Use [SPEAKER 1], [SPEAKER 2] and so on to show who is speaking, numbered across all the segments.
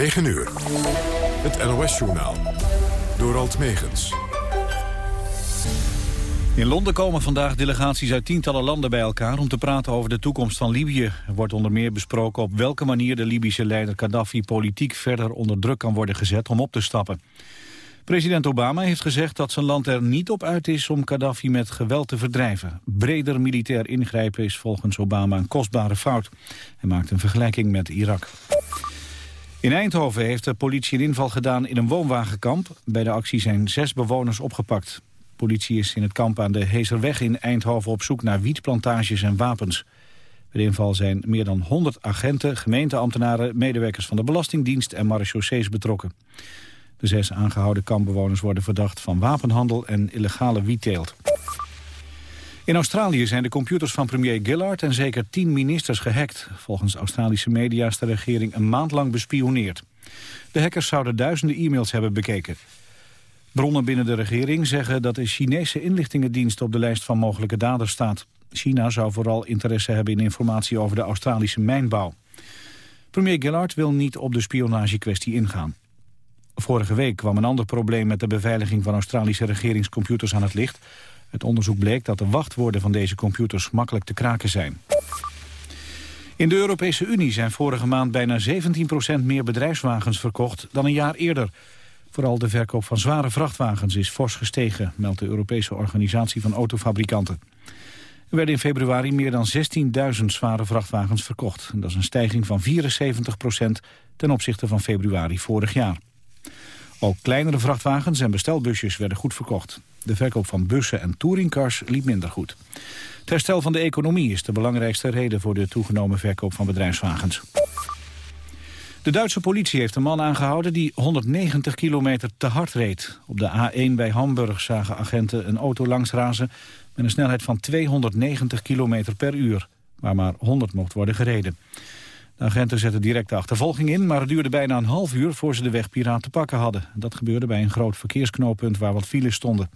[SPEAKER 1] 9 uur. Het NOS-journaal. Door Alt Megens.
[SPEAKER 2] In Londen komen vandaag delegaties uit tientallen landen bij elkaar... om te praten over de toekomst van Libië. Er wordt onder meer besproken op welke manier de Libische leider Gaddafi... politiek verder onder druk kan worden gezet om op te stappen. President Obama heeft gezegd dat zijn land er niet op uit is om Gaddafi met geweld te verdrijven. Breder militair ingrijpen is volgens Obama een kostbare fout. Hij maakt een vergelijking met Irak. In Eindhoven heeft de politie een inval gedaan in een woonwagenkamp. Bij de actie zijn zes bewoners opgepakt. Politie is in het kamp aan de Heeserweg in Eindhoven op zoek naar wietplantages en wapens. Bij de inval zijn meer dan 100 agenten, gemeenteambtenaren, medewerkers van de Belastingdienst en marechaussees betrokken. De zes aangehouden kampbewoners worden verdacht van wapenhandel en illegale wietteelt. In Australië zijn de computers van premier Gillard en zeker tien ministers gehackt. Volgens Australische media is de regering een maand lang bespioneerd. De hackers zouden duizenden e-mails hebben bekeken. Bronnen binnen de regering zeggen dat de Chinese inlichtingendienst op de lijst van mogelijke daders staat. China zou vooral interesse hebben in informatie over de Australische mijnbouw. Premier Gillard wil niet op de spionagekwestie ingaan. Vorige week kwam een ander probleem met de beveiliging van Australische regeringscomputers aan het licht. Het onderzoek bleek dat de wachtwoorden van deze computers makkelijk te kraken zijn. In de Europese Unie zijn vorige maand bijna 17% meer bedrijfswagens verkocht dan een jaar eerder. Vooral de verkoop van zware vrachtwagens is fors gestegen, meldt de Europese Organisatie van Autofabrikanten. Er werden in februari meer dan 16.000 zware vrachtwagens verkocht. Dat is een stijging van 74% ten opzichte van februari vorig jaar. Ook kleinere vrachtwagens en bestelbusjes werden goed verkocht. De verkoop van bussen en touringcars liep minder goed. Het herstel van de economie is de belangrijkste reden voor de toegenomen verkoop van bedrijfswagens. De Duitse politie heeft een man aangehouden die 190 kilometer te hard reed. Op de A1 bij Hamburg zagen agenten een auto langsrazen met een snelheid van 290 kilometer per uur, waar maar 100 mocht worden gereden. De agenten zetten direct de achtervolging in, maar het duurde bijna een half uur voor ze de wegpiraat te pakken hadden. Dat gebeurde bij een groot verkeersknooppunt waar wat files stonden.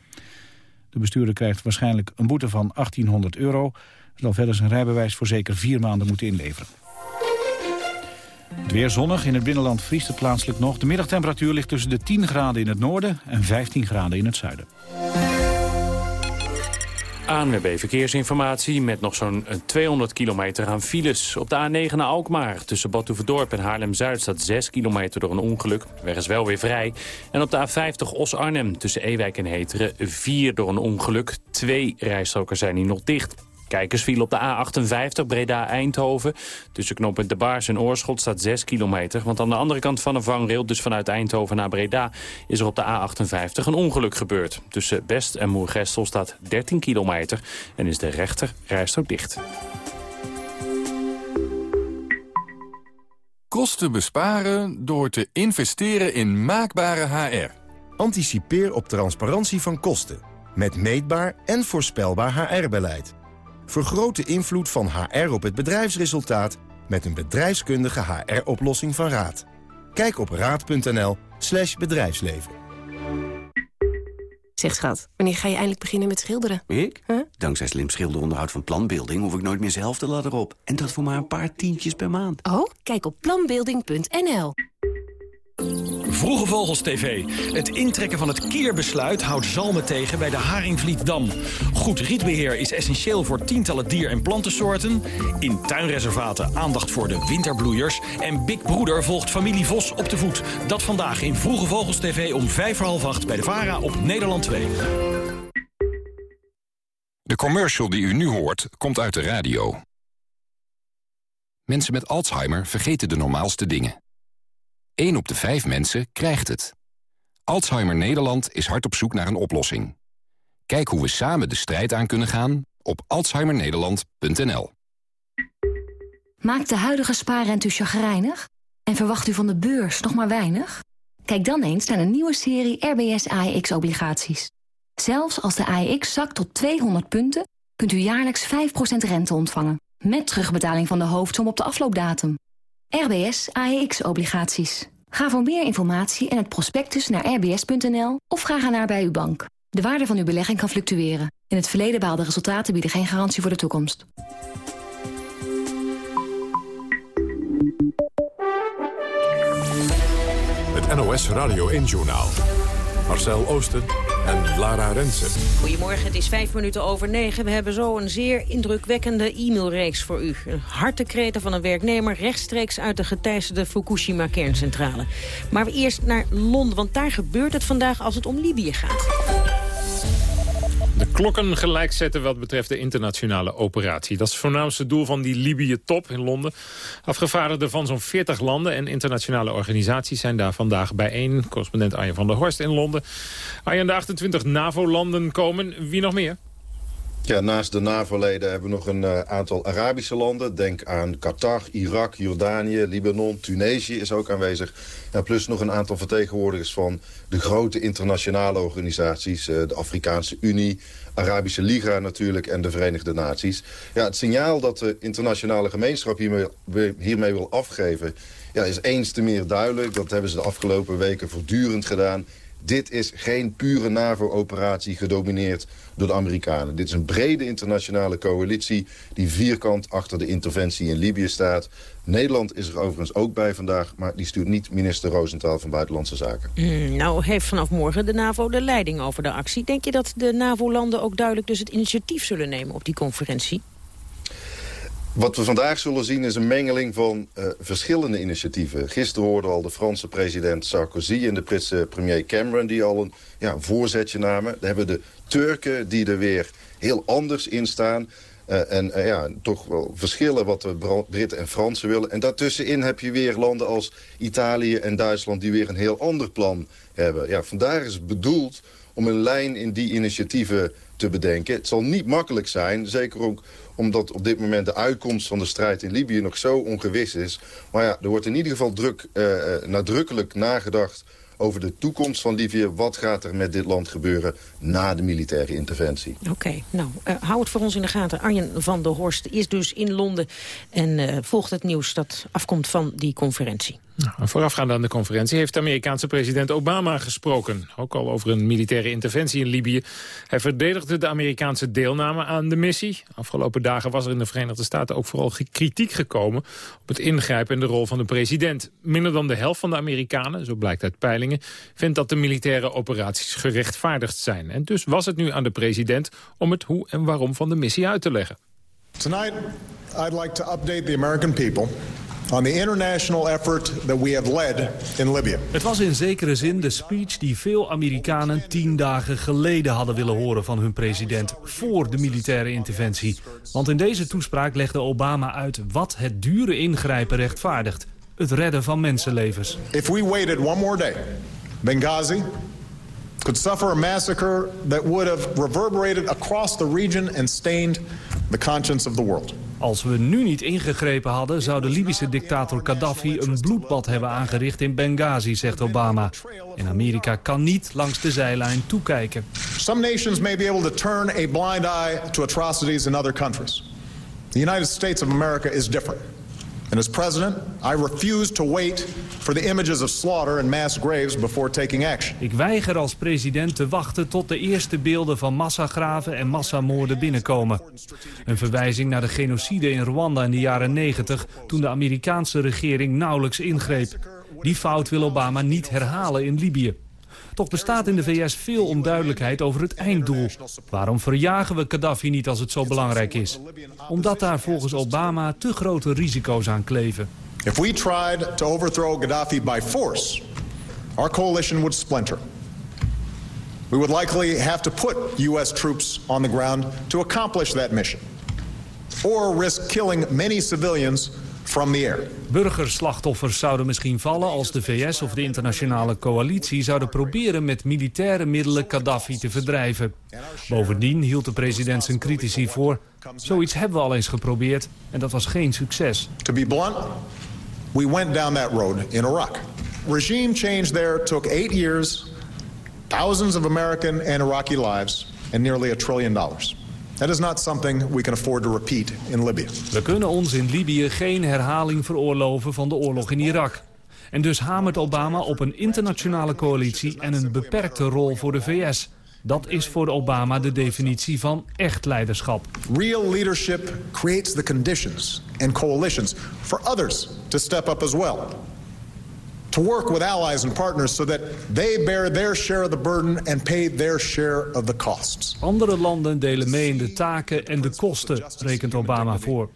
[SPEAKER 2] De bestuurder krijgt waarschijnlijk een boete van 1800 euro. Zal verder zijn rijbewijs voor zeker vier maanden moeten inleveren. Het weer zonnig. In het binnenland vriest het plaatselijk nog. De middagtemperatuur ligt tussen de 10 graden in het noorden en 15 graden in het zuiden.
[SPEAKER 3] ANWB Verkeersinformatie met nog zo'n 200 kilometer aan files. Op de A9 naar Alkmaar tussen Badhoevedorp en Haarlem-Zuid staat 6 kilometer door een ongeluk. Weg is wel weer vrij. En op de A50 Os-Arnhem tussen Ewijk en Heteren 4 door een ongeluk. Twee rijstroken zijn hier nog dicht. Kijkers viel op de A58 Breda-Eindhoven. Tussen knooppunt De Baars en Oorschot staat 6 kilometer. Want aan de andere kant van de vangrail, dus vanuit Eindhoven naar Breda... is er op de A58 een ongeluk gebeurd. Tussen Best en Moergestel staat 13 kilometer... en is de rechter rijstrook dicht.
[SPEAKER 4] Kosten besparen door te investeren in maakbare HR.
[SPEAKER 5] Anticipeer op transparantie van kosten. Met meetbaar en voorspelbaar HR-beleid. Vergroot de invloed van HR op het bedrijfsresultaat met een bedrijfskundige HR-oplossing van Raad. Kijk op raad.nl slash bedrijfsleven.
[SPEAKER 6] Zeg schat, wanneer ga je eindelijk beginnen met schilderen?
[SPEAKER 7] Ik? Dankzij slim schilderonderhoud van Planbeelding hoef ik nooit meer zelf de ladder op. En dat voor maar een paar tientjes per maand.
[SPEAKER 6] Oh, kijk op planbeelding.nl.
[SPEAKER 8] Vroege Vogels TV. Het intrekken van het keerbesluit houdt zalmen tegen bij de Haringvlietdam. Goed rietbeheer is essentieel voor tientallen dier- en plantensoorten. In tuinreservaten aandacht voor de winterbloeiers. En Big Broeder volgt familie Vos op de voet. Dat vandaag in Vroege Vogels TV om vijf voor half acht bij de VARA op Nederland 2.
[SPEAKER 9] De commercial die u nu hoort, komt uit de radio. Mensen met Alzheimer vergeten de normaalste dingen. 1 op de 5 mensen krijgt het. Alzheimer Nederland is hard op zoek naar een oplossing. Kijk hoe we samen de strijd aan kunnen gaan op alzheimernederland.nl.
[SPEAKER 10] Maakt de huidige spaarrente u chagrijnig? En verwacht u van de beurs nog maar weinig? Kijk dan eens naar een nieuwe serie RBS AEX-obligaties. Zelfs als de AEX zakt tot 200 punten... kunt u jaarlijks 5% rente ontvangen. Met terugbetaling van de hoofdsom op de afloopdatum. RBS AEX-obligaties. Ga voor meer informatie en het prospectus naar rbs.nl of vraag ernaar bij uw bank. De waarde van uw belegging kan fluctueren. In het verleden behaalde resultaten bieden geen garantie voor de toekomst.
[SPEAKER 1] NOS Radio 1-journaal. Marcel Oosten en Lara Rensen.
[SPEAKER 11] Goedemorgen, het is vijf minuten over negen. We hebben zo een zeer indrukwekkende e-mailreeks voor u. Hartekreten van een werknemer rechtstreeks uit de geteisterde Fukushima-kerncentrale. Maar eerst naar Londen, want daar gebeurt het vandaag als het om Libië gaat.
[SPEAKER 12] De klokken gelijk zetten wat betreft de internationale operatie. Dat is het voornaamste doel van die Libië-top in Londen. Afgevaardigden van zo'n 40 landen en internationale organisaties zijn daar vandaag bijeen. Correspondent Arjen van der Horst in Londen. Arjen, de 28 NAVO-landen komen. Wie nog meer?
[SPEAKER 13] Ja, naast de NAVO-leden hebben we nog een uh, aantal Arabische landen. Denk aan Qatar, Irak, Jordanië, Libanon, Tunesië is ook aanwezig. Plus nog een aantal vertegenwoordigers van de grote internationale organisaties. Uh, de Afrikaanse Unie, Arabische Liga natuurlijk en de Verenigde Naties. Ja, het signaal dat de internationale gemeenschap hiermee, hiermee wil afgeven... Ja, is eens te meer duidelijk. Dat hebben ze de afgelopen weken voortdurend gedaan. Dit is geen pure NAVO-operatie gedomineerd door de Amerikanen. Dit is een brede internationale coalitie die vierkant achter de interventie in Libië staat. Nederland is er overigens ook bij vandaag, maar die stuurt niet minister Roosentaal van Buitenlandse Zaken.
[SPEAKER 11] Mm, nou heeft vanaf morgen de NAVO de leiding over de actie. Denk je dat de NAVO-landen ook duidelijk dus het initiatief zullen nemen op die conferentie?
[SPEAKER 13] Wat we vandaag zullen zien is een mengeling van uh, verschillende initiatieven. Gisteren hoorden we al de Franse president Sarkozy en de Britse premier Cameron... die al een ja, voorzetje namen. Dan hebben we de Turken die er weer heel anders in staan. Uh, en uh, ja, toch wel verschillen wat de Britten en Fransen willen. En daartussenin heb je weer landen als Italië en Duitsland... die weer een heel ander plan hebben. Ja, vandaar is het bedoeld om een lijn in die initiatieven te bedenken. Het zal niet makkelijk zijn, zeker ook omdat op dit moment de uitkomst van de strijd in Libië nog zo ongewis is. Maar ja, er wordt in ieder geval druk, uh, nadrukkelijk nagedacht over de toekomst van Libië. Wat gaat er met dit land gebeuren na de militaire interventie?
[SPEAKER 11] Oké, nou, uh, hou het voor ons in de gaten. Arjen van der Horst is dus in Londen en uh, volgt het nieuws dat afkomt van die conferentie.
[SPEAKER 12] Nou, voorafgaand aan de conferentie heeft de Amerikaanse president Obama gesproken. Ook al over een militaire interventie in Libië. Hij verdedigde de Amerikaanse deelname aan de missie. Afgelopen dagen was er in de Verenigde Staten ook vooral kritiek gekomen... op het ingrijpen en de rol van de president. Minder dan de helft van de Amerikanen, zo blijkt uit vindt dat de militaire operaties gerechtvaardigd zijn. En dus was het nu aan de president om het hoe en waarom van de missie uit te leggen.
[SPEAKER 14] Tonight, I'd like to update the American people on the international effort that we have led in Libya.
[SPEAKER 15] Het was in zekere zin de speech die veel Amerikanen tien dagen geleden hadden willen horen van hun president voor de militaire interventie. Want in deze toespraak legde Obama uit wat het dure ingrijpen rechtvaardigt. Het redden van mensenlevens.
[SPEAKER 14] If we waited one more day, Benghazi could suffer a massacre that would have reverberated across the region and stained the conscience of the world.
[SPEAKER 15] Als we nu niet ingegrepen hadden, zou de Libische dictator Gaddafi een bloedbad hebben aangericht in Benghazi, zegt Obama. En Amerika kan niet langs de zijlijn toekijken.
[SPEAKER 14] Some nations may be able to turn a blind eye to atrocities in other countries. The United States of America is different. As president, I refuse to wait for the images of slaughter and mass graves before taking action.
[SPEAKER 15] Ik weiger als president te wachten tot de eerste beelden van massagraven en massamoorden binnenkomen. Een verwijzing naar de genocide in Rwanda in de jaren 90 toen de Amerikaanse regering nauwelijks ingreep. Die fout wil Obama niet herhalen in Libië. Toch bestaat in de VS veel onduidelijkheid over het einddoel. Waarom verjagen we Gaddafi niet als het zo belangrijk is? Omdat daar volgens Obama te grote risico's aan kleven.
[SPEAKER 14] If we tried to overthrow Gaddafi by force, our coalition would splinter. We would likely have to put U.S. troops on the ground to accomplish that mission. Or risk killing many civilians from the air.
[SPEAKER 15] Burgerslachtoffers zouden misschien vallen als de VS of de internationale coalitie zouden proberen met militaire middelen Gaddafi te verdrijven. Bovendien hield de president zijn critici voor. Zoiets hebben we al eens geprobeerd en dat was geen succes.
[SPEAKER 14] To be blunt, we went down that road in Iraq. Regime change there took eight years, thousands of American and Iraqi lives, and nearly a trillion dollars. That is not something we can afford to repeat in Libya.
[SPEAKER 15] We kunnen ons in Libië geen herhaling veroorloven van de oorlog in Irak. En dus hamert Obama op een internationale coalitie en een beperkte rol voor de VS. Dat is voor Obama de definitie van echt leiderschap.
[SPEAKER 14] Real leadership creates the conditions and coalitions for others to step up as well. To work with allies and partners so that they bear their share of the burden and pay their share of the costs.
[SPEAKER 15] Andere landen delen mee in de taken en de kosten, rekent Obama voor.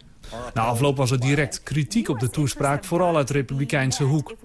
[SPEAKER 15] Na afloop was er direct kritiek op de toespraak, vooral uit de republikeinse hoek.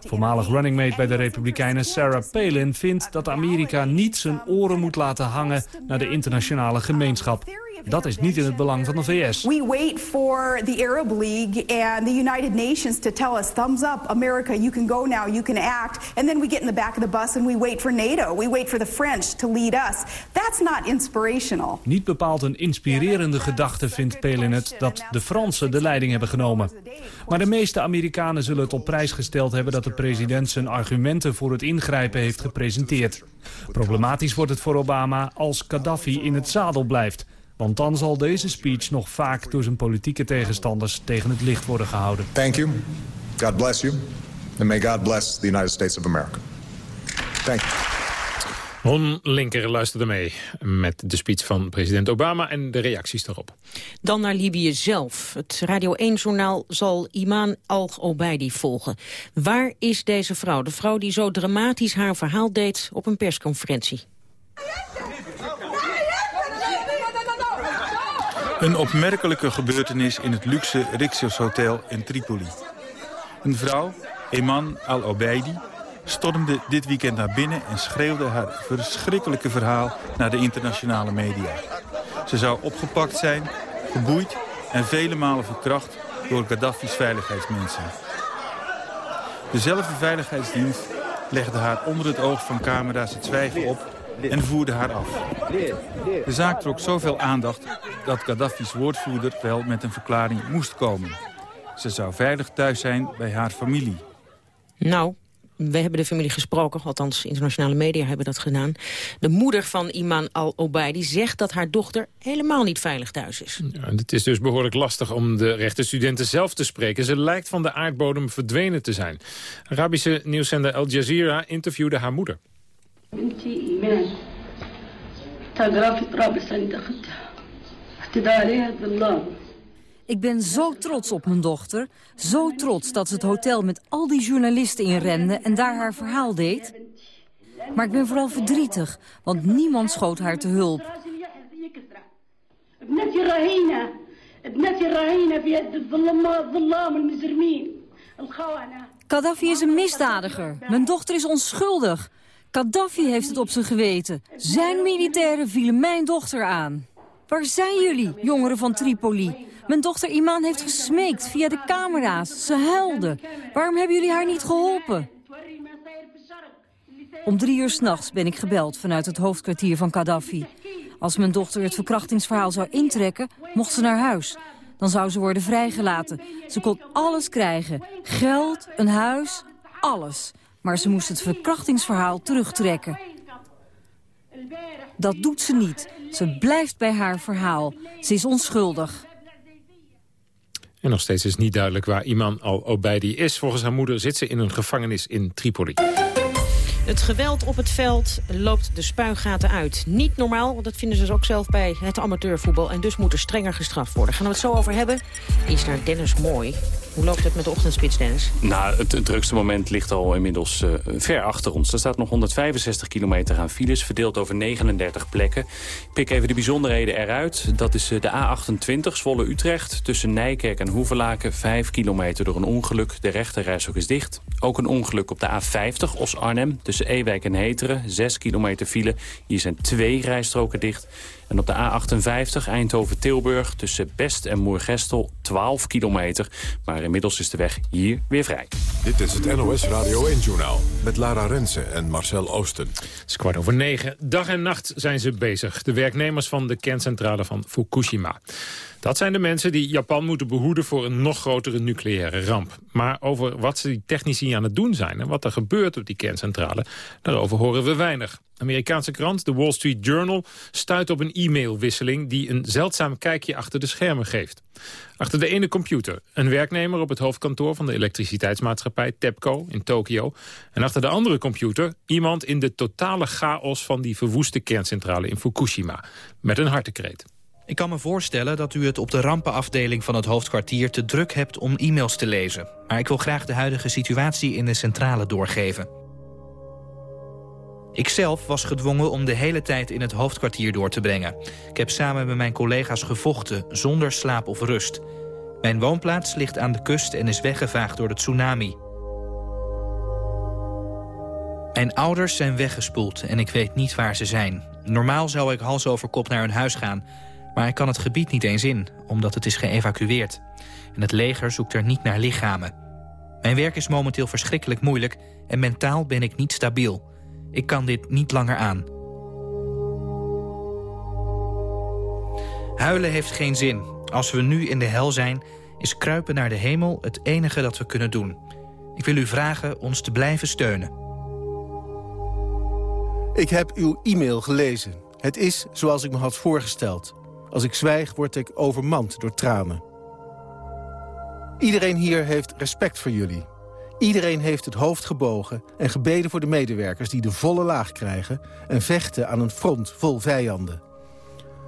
[SPEAKER 15] Voormalig running mate bij de Republikeinen Sarah Palin vindt dat Amerika niet zijn oren moet laten hangen naar de internationale gemeenschap. Dat is niet in het belang van de VS.
[SPEAKER 16] We wait for the Arab League and the United Nations to tell us, thumbs up, America, you can go now, you can act. And then we get in the back of the bus and we wait for NATO. We wait for the French to lead us. That's not inspirational.
[SPEAKER 15] Niet bepaald een inspirerende gedachte vindt Palin het dat de Fransen de leiding hebben genomen. Maar de meeste Amerikanen zullen het op prijs gesteld hebben dat de president zijn argumenten voor het ingrijpen heeft gepresenteerd. Problematisch wordt het voor Obama als Gaddafi in het zadel blijft. Want dan zal deze speech nog vaak door zijn politieke tegenstanders tegen het licht worden gehouden.
[SPEAKER 14] Thank you. God bless you. And may God bless the United States of America. Thank you.
[SPEAKER 12] Ron Linker luisterde mee met de speech van president Obama en de reacties daarop.
[SPEAKER 11] Dan naar Libië zelf. Het Radio 1-journaal zal Iman al-Obeidi volgen. Waar is deze vrouw? De vrouw die zo dramatisch haar verhaal deed op een persconferentie.
[SPEAKER 17] Een opmerkelijke gebeurtenis in het luxe Rixos Hotel in Tripoli. Een vrouw, Eman al-Obeidi, stormde dit weekend naar binnen... en schreeuwde haar verschrikkelijke verhaal naar de internationale media. Ze zou opgepakt zijn, geboeid en vele malen verkracht... door Gaddafi's veiligheidsmensen. Dezelfde veiligheidsdienst legde haar onder het oog van camera's het zwijgen op en voerde haar af. De zaak trok zoveel aandacht dat Gaddafi's woordvoerder wel met een verklaring moest komen. Ze zou veilig thuis zijn bij haar familie.
[SPEAKER 11] Nou, we hebben de familie gesproken, althans internationale media hebben dat gedaan. De moeder van Iman al-Obeidi zegt dat haar dochter helemaal niet veilig thuis is.
[SPEAKER 12] Ja, het is dus behoorlijk lastig om de rechtenstudenten zelf te spreken. Ze lijkt van de aardbodem verdwenen te zijn. Arabische nieuwszender Al Jazeera interviewde haar moeder.
[SPEAKER 18] Ik ben zo trots op mijn dochter. Zo trots dat ze het hotel met al die journalisten inrende en daar haar verhaal deed. Maar ik ben vooral verdrietig, want niemand schoot haar te hulp. Gaddafi is een misdadiger. Mijn dochter is onschuldig. Gaddafi heeft het op zijn geweten. Zijn militairen vielen mijn dochter aan. Waar zijn jullie, jongeren van Tripoli? Mijn dochter Iman heeft gesmeekt via de camera's. Ze huilde. Waarom hebben jullie haar niet geholpen? Om drie uur s'nachts ben ik gebeld vanuit het hoofdkwartier van Gaddafi. Als mijn dochter het verkrachtingsverhaal zou intrekken, mocht ze naar huis. Dan zou ze worden vrijgelaten. Ze kon alles krijgen. Geld, een huis, alles. Maar ze moest het verkrachtingsverhaal terugtrekken. Dat doet ze niet. Ze blijft bij haar verhaal. Ze is onschuldig.
[SPEAKER 12] En nog steeds is niet duidelijk waar Iman al-Obeidi is. Volgens haar moeder zit ze in een gevangenis in Tripoli.
[SPEAKER 11] Het geweld op het veld loopt de spuigaten uit. Niet normaal, want dat vinden ze dus ook zelf bij het amateurvoetbal. En dus moet er strenger gestraft worden. Gaan we het zo over hebben? Is naar Dennis Mooi. Hoe loopt het met de ochtendspits, Dennis?
[SPEAKER 3] Nou, het, drukste moment ligt al inmiddels uh, ver achter ons. Er staat nog 165 kilometer aan files, verdeeld over 39 plekken. Ik pik even de bijzonderheden eruit. Dat is uh, de A28, Zwolle-Utrecht. Tussen Nijkerk en Hoevelaken, 5 kilometer door een ongeluk. De rechterreis ook is dicht. Ook een ongeluk op de A50, Os-Arnhem. Tussen Ewijk en Heteren, 6 kilometer file. Hier zijn twee rijstroken dicht. En op de A58 Eindhoven-Tilburg tussen Best en Moergestel 12 kilometer. Maar inmiddels is de weg hier weer vrij.
[SPEAKER 1] Dit is het NOS Radio 1-journaal met Lara Rensen en Marcel Oosten.
[SPEAKER 12] Het is kwart over negen. Dag en nacht zijn ze bezig. De werknemers van de kerncentrale van Fukushima. Dat zijn de mensen die Japan moeten behoeden voor een nog grotere nucleaire ramp. Maar over wat ze die technici aan het doen zijn en wat er gebeurt op die kerncentrale, daarover horen we weinig. Amerikaanse krant, The Wall Street Journal, stuit op een e-mailwisseling die een zeldzaam kijkje achter de schermen geeft. Achter de ene computer een werknemer op het hoofdkantoor van de elektriciteitsmaatschappij TEPCO in Tokio. En achter de andere computer iemand in de totale chaos van die verwoeste kerncentrale in Fukushima. Met een hartekreet.
[SPEAKER 19] Ik kan me voorstellen dat u het op de rampenafdeling van het hoofdkwartier te druk hebt om e-mails te lezen. Maar ik wil graag de huidige situatie in de centrale doorgeven. Ikzelf was gedwongen om de hele tijd in het hoofdkwartier door te brengen. Ik heb samen met mijn collega's gevochten, zonder slaap of rust. Mijn woonplaats ligt aan de kust en is weggevaagd door de tsunami. Mijn ouders zijn weggespoeld en ik weet niet waar ze zijn. Normaal zou ik hals over kop naar hun huis gaan... maar ik kan het gebied niet eens in, omdat het is geëvacueerd. En het leger zoekt er niet naar lichamen. Mijn werk is momenteel verschrikkelijk moeilijk... en mentaal ben ik niet stabiel. Ik kan dit niet langer aan. Huilen heeft geen zin. Als we nu in de hel zijn, is kruipen naar de hemel het enige dat we kunnen doen. Ik wil u vragen ons te blijven steunen.
[SPEAKER 20] Ik heb uw e-mail gelezen. Het is zoals ik me had voorgesteld. Als ik zwijg, word ik overmand door tranen. Iedereen hier heeft respect voor jullie. Iedereen heeft het hoofd gebogen en gebeden voor de medewerkers... die de volle laag krijgen en vechten aan een front vol vijanden.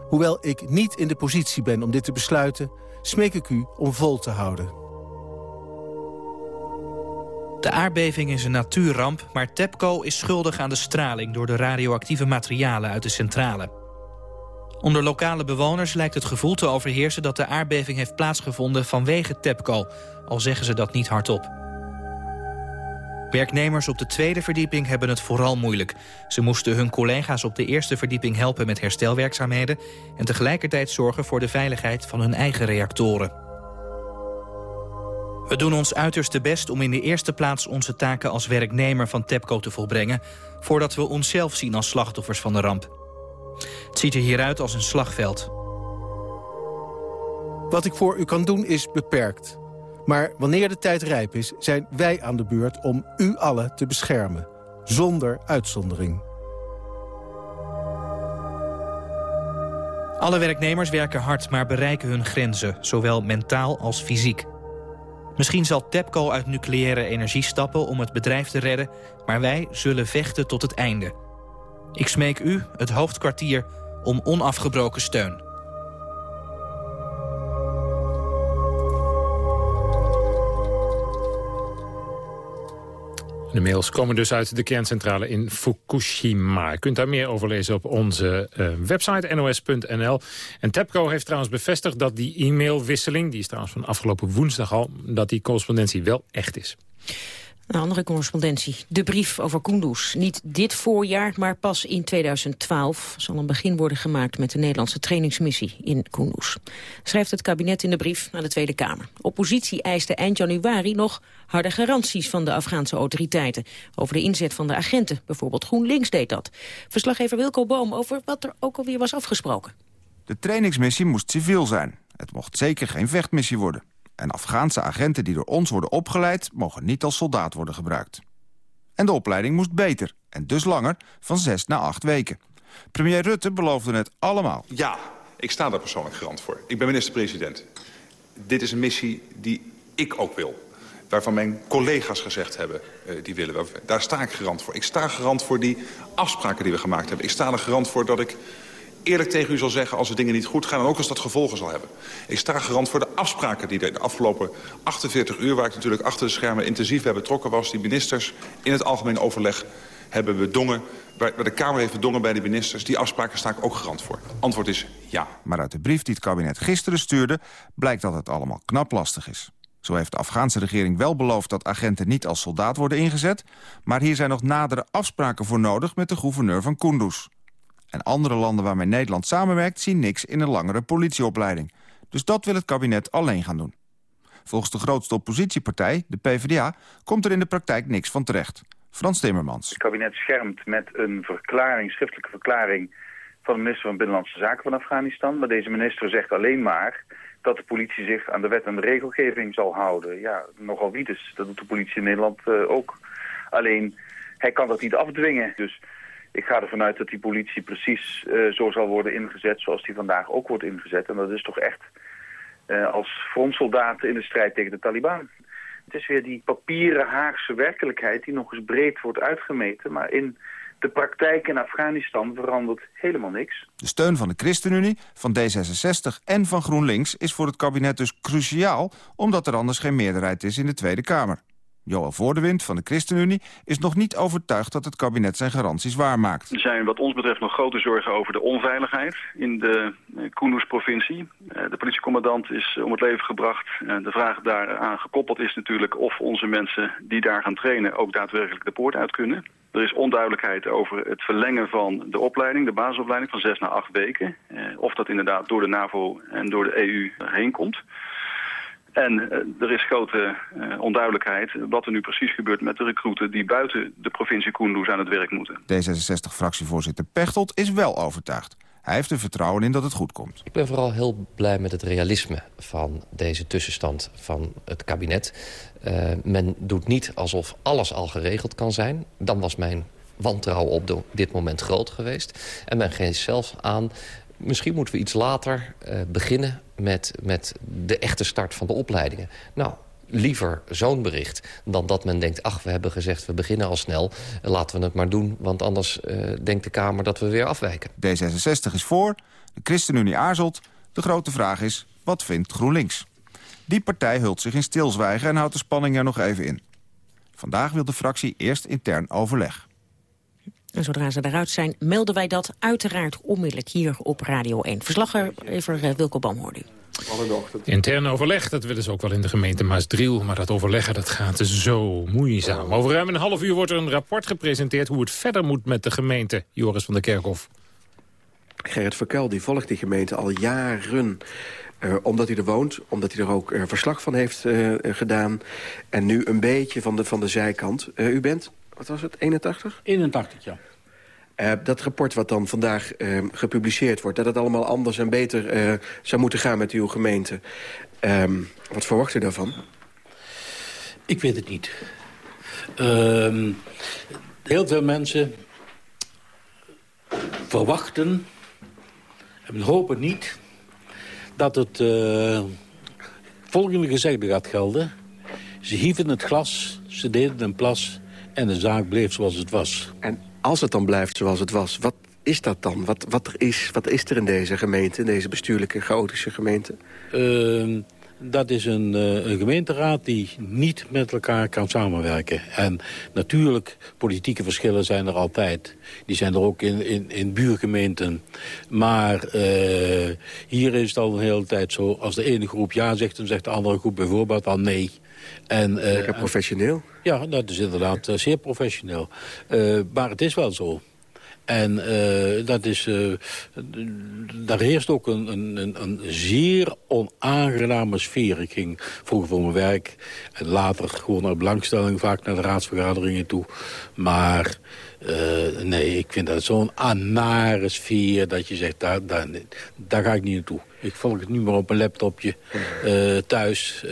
[SPEAKER 20] Hoewel ik niet in de positie ben om dit te besluiten... smeek ik u om vol te houden.
[SPEAKER 19] De aardbeving is een natuurramp, maar TEPCO is schuldig aan de straling... door de radioactieve materialen uit de centrale. Onder lokale bewoners lijkt het gevoel te overheersen... dat de aardbeving heeft plaatsgevonden vanwege TEPCO... al zeggen ze dat niet hardop. Werknemers op de tweede verdieping hebben het vooral moeilijk. Ze moesten hun collega's op de eerste verdieping helpen met herstelwerkzaamheden... en tegelijkertijd zorgen voor de veiligheid van hun eigen reactoren. We doen ons uiterste best om in de eerste plaats onze taken als werknemer van TEPCO te volbrengen... voordat we onszelf zien als slachtoffers van de ramp. Het ziet er hieruit als een slagveld.
[SPEAKER 20] Wat ik voor u kan doen is beperkt. Maar wanneer de tijd rijp is, zijn wij aan de beurt om u allen te beschermen. Zonder uitzondering.
[SPEAKER 19] Alle werknemers werken hard, maar bereiken hun grenzen, zowel mentaal als fysiek. Misschien zal TEPCO uit nucleaire energie stappen om het bedrijf te redden... maar wij zullen vechten tot het einde. Ik smeek u, het hoofdkwartier, om onafgebroken steun.
[SPEAKER 12] De mails komen dus uit de kerncentrale in Fukushima. Je kunt daar meer over lezen op onze uh, website nos.nl. En TEPCO heeft trouwens bevestigd dat die e-mailwisseling... die is trouwens van afgelopen woensdag al... dat die correspondentie wel echt is.
[SPEAKER 11] Een andere correspondentie. De brief over Kunduz. Niet dit voorjaar, maar pas in 2012 zal een begin worden gemaakt met de Nederlandse trainingsmissie in Kunduz. Schrijft het kabinet in de brief naar de Tweede Kamer. Oppositie eiste eind januari nog harde garanties van de Afghaanse autoriteiten over de inzet van de agenten. Bijvoorbeeld GroenLinks deed dat. Verslaggever Wilco Boom over wat er ook alweer was afgesproken.
[SPEAKER 21] De trainingsmissie moest civiel zijn. Het mocht zeker geen vechtmissie worden. En Afghaanse agenten die door ons worden opgeleid... mogen niet als soldaat worden gebruikt. En de opleiding moest beter, en dus langer, van zes naar acht weken. Premier Rutte beloofde het allemaal.
[SPEAKER 22] Ja, ik sta daar persoonlijk garant voor. Ik ben minister-president. Dit is een missie die ik ook wil. Waarvan mijn collega's gezegd hebben, uh, die willen. Daar sta ik garant voor. Ik sta garant voor die afspraken die we gemaakt hebben. Ik sta er garant voor dat ik eerlijk tegen u zal zeggen als de dingen niet goed gaan... en ook als dat gevolgen zal hebben. Ik sta garant voor de afspraken die de afgelopen 48 uur... waar ik natuurlijk achter de schermen intensief bij betrokken was... die ministers in het algemeen overleg hebben bedongen... waar de Kamer heeft bedongen bij de ministers... die afspraken sta ik ook garant voor. Antwoord is ja.
[SPEAKER 21] Maar uit de brief die het kabinet gisteren stuurde... blijkt dat het allemaal knap lastig is. Zo heeft de Afghaanse regering wel beloofd dat agenten niet als soldaat worden ingezet... maar hier zijn nog nadere afspraken voor nodig met de gouverneur van Kunduz. En andere landen waarmee Nederland samenwerkt... zien niks in een langere politieopleiding. Dus dat wil het kabinet alleen gaan doen. Volgens de grootste oppositiepartij, de PvdA... komt er in de praktijk niks van terecht. Frans Timmermans.
[SPEAKER 23] Het kabinet schermt met een verklaring, schriftelijke verklaring... van de minister van Binnenlandse Zaken van Afghanistan. Maar deze minister zegt alleen maar dat de politie zich aan de wet en de regelgeving zal houden. Ja, nogal wie dus. Dat doet de politie in Nederland uh, ook. Alleen, hij kan dat niet afdwingen. Dus ik ga ervan uit dat die politie precies uh, zo zal worden ingezet zoals die vandaag ook wordt ingezet. En dat is toch echt uh, als frontsoldaten in de strijd tegen de Taliban. Het is weer die papieren Haagse werkelijkheid die nog eens breed wordt uitgemeten. Maar in de praktijk in Afghanistan verandert helemaal niks.
[SPEAKER 21] De steun van de ChristenUnie, van D66 en van GroenLinks is voor het kabinet dus cruciaal... omdat er anders geen meerderheid is in de Tweede Kamer. Johan Voordewind van de ChristenUnie is nog niet overtuigd dat het kabinet zijn garanties waarmaakt.
[SPEAKER 24] Er zijn wat ons betreft nog grote zorgen over de onveiligheid in de eh, Kunduz-provincie. Eh, de politiecommandant is eh, om het leven gebracht. De vraag daaraan gekoppeld is natuurlijk of onze mensen die daar gaan trainen ook daadwerkelijk de poort uit kunnen. Er is onduidelijkheid over het verlengen van de opleiding, de basisopleiding, van zes naar acht weken. Of dat inderdaad door de NAVO en door de EU heen komt. En eh, er is grote uh, onduidelijkheid wat er nu precies gebeurt met de recruiten die buiten de provincie Kunduz aan het werk moeten.
[SPEAKER 21] D66-fractievoorzitter Pechtold is wel overtuigd. Hij heeft er vertrouwen in dat het goed komt.
[SPEAKER 25] Ik ben vooral heel blij met het realisme van deze tussenstand van het kabinet. Uh, men doet niet alsof alles al geregeld kan zijn. Dan was mijn wantrouwen op dit moment groot geweest. En men geeft zelfs aan misschien moeten we iets later uh, beginnen met, met de echte start van de opleidingen. Nou, liever zo'n bericht dan dat men denkt... ach, we hebben gezegd, we beginnen al snel, laten we het maar doen... want anders uh, denkt de Kamer dat we weer afwijken.
[SPEAKER 21] D66 is voor, de ChristenUnie aarzelt. De grote vraag is, wat vindt GroenLinks? Die partij hult zich in stilzwijgen en houdt de spanning er nog even in. Vandaag wil de fractie eerst intern overleg.
[SPEAKER 11] En zodra ze eruit zijn, melden wij dat uiteraard onmiddellijk hier op Radio 1. Verslaggever Wilco Bam hoorde
[SPEAKER 12] Intern overleg, dat willen ze ook wel in de gemeente Maasdriel. Maar dat overleggen dat gaat zo moeizaam. Over ruim een half uur wordt er een rapport gepresenteerd... hoe het verder moet met de gemeente, Joris van der Kerkhof.
[SPEAKER 26] Gerrit Verkuil die volgt die gemeente al jaren... Uh, omdat hij er woont, omdat hij er ook uh, verslag van heeft uh, gedaan. En nu een beetje van de, van de zijkant. u bent wat was het, 81?
[SPEAKER 27] 81, ja.
[SPEAKER 26] Uh, dat rapport wat dan vandaag uh, gepubliceerd wordt... dat het allemaal anders en beter uh, zou moeten gaan met uw gemeente. Ehm, wat verwacht u daarvan?
[SPEAKER 27] Ik weet het niet. Ehm, heel veel mensen verwachten en hopen niet... dat het volgende gezegde gaat gelden. Ze hieven het glas, ze deden een plas en de zaak bleef zoals het was.
[SPEAKER 26] En als het dan blijft zoals het was, wat is dat dan? Wat, wat, er is, wat is er in deze gemeente, in deze bestuurlijke, chaotische gemeente?
[SPEAKER 27] Uh, dat is een, uh, een, gemeenteraad die niet met elkaar kan samenwerken. En natuurlijk, politieke verschillen zijn er altijd. Die zijn er ook in, in, in buurgemeenten. Maar uh, hier is het al een hele tijd zo... als de ene groep ja zegt, dan zegt de andere groep bijvoorbeeld al nee.
[SPEAKER 26] En, uh, Lekker professioneel.
[SPEAKER 27] Ja, dat is inderdaad uh, zeer professioneel. Uh, maar het is wel zo. En dat is, daar heerst ook een, een, een, zeer onaangename sfeer. Ik ging vroeger voor mijn werk en later gewoon naar belangstelling vaak naar de raadsvergaderingen toe. Maar nee, ik vind dat zo'n anare sfeer dat je zegt, daar, daar, daar ga ik niet naartoe. Ik volg het nu maar op mijn laptopje thuis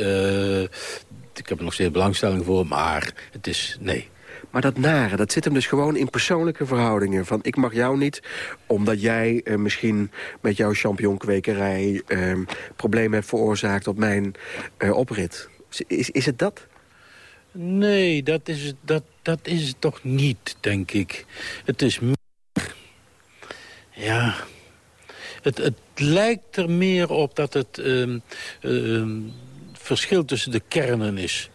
[SPEAKER 27] ik heb er nog steeds belangstelling voor, maar het is nee.
[SPEAKER 26] Maar dat nare, dat zit hem dus gewoon in persoonlijke verhoudingen. Van ik mag jou niet, omdat jij eh, misschien met jouw champignonkwekerij... Eh, problemen hebt veroorzaakt op mijn eh, oprit. Is, is het dat?
[SPEAKER 27] Nee, dat is, dat, dat is het toch niet, denk ik. Het is meer... Ja... Het, het lijkt er meer op dat het... Uh, verschil tussen de kernen is.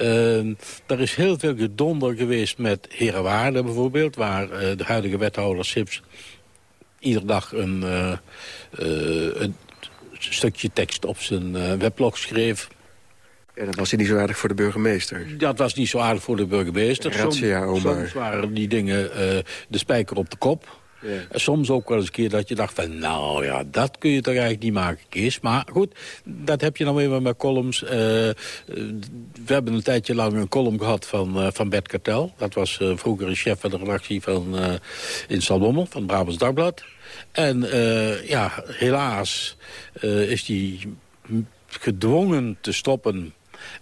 [SPEAKER 27] Uh, er is heel veel gedonder geweest met Herenwaarde bijvoorbeeld... waar uh, de huidige wethouder Sips iedere dag een, uh, een stukje tekst op zijn weblog schreef.
[SPEAKER 26] Ja, dat was hij niet zo aardig voor de burgemeester.
[SPEAKER 27] Dat was niet zo aardig voor de burgemeester.
[SPEAKER 26] Razzia,
[SPEAKER 27] soms, soms waren die dingen de spijker op de kop... Soms ook wel eens een keer dat je dacht van... nou ja, dat kun je toch eigenlijk niet maken, Kees. Maar goed, dat heb je dan weer met columns. Uh, we hebben een tijdje lang een column gehad van, uh, van Bert Kartel. Dat was uh, vroeger een chef van de redactie van, in Salbommel, van Brabants Dagblad. En ja, helaas is die gedwongen te stoppen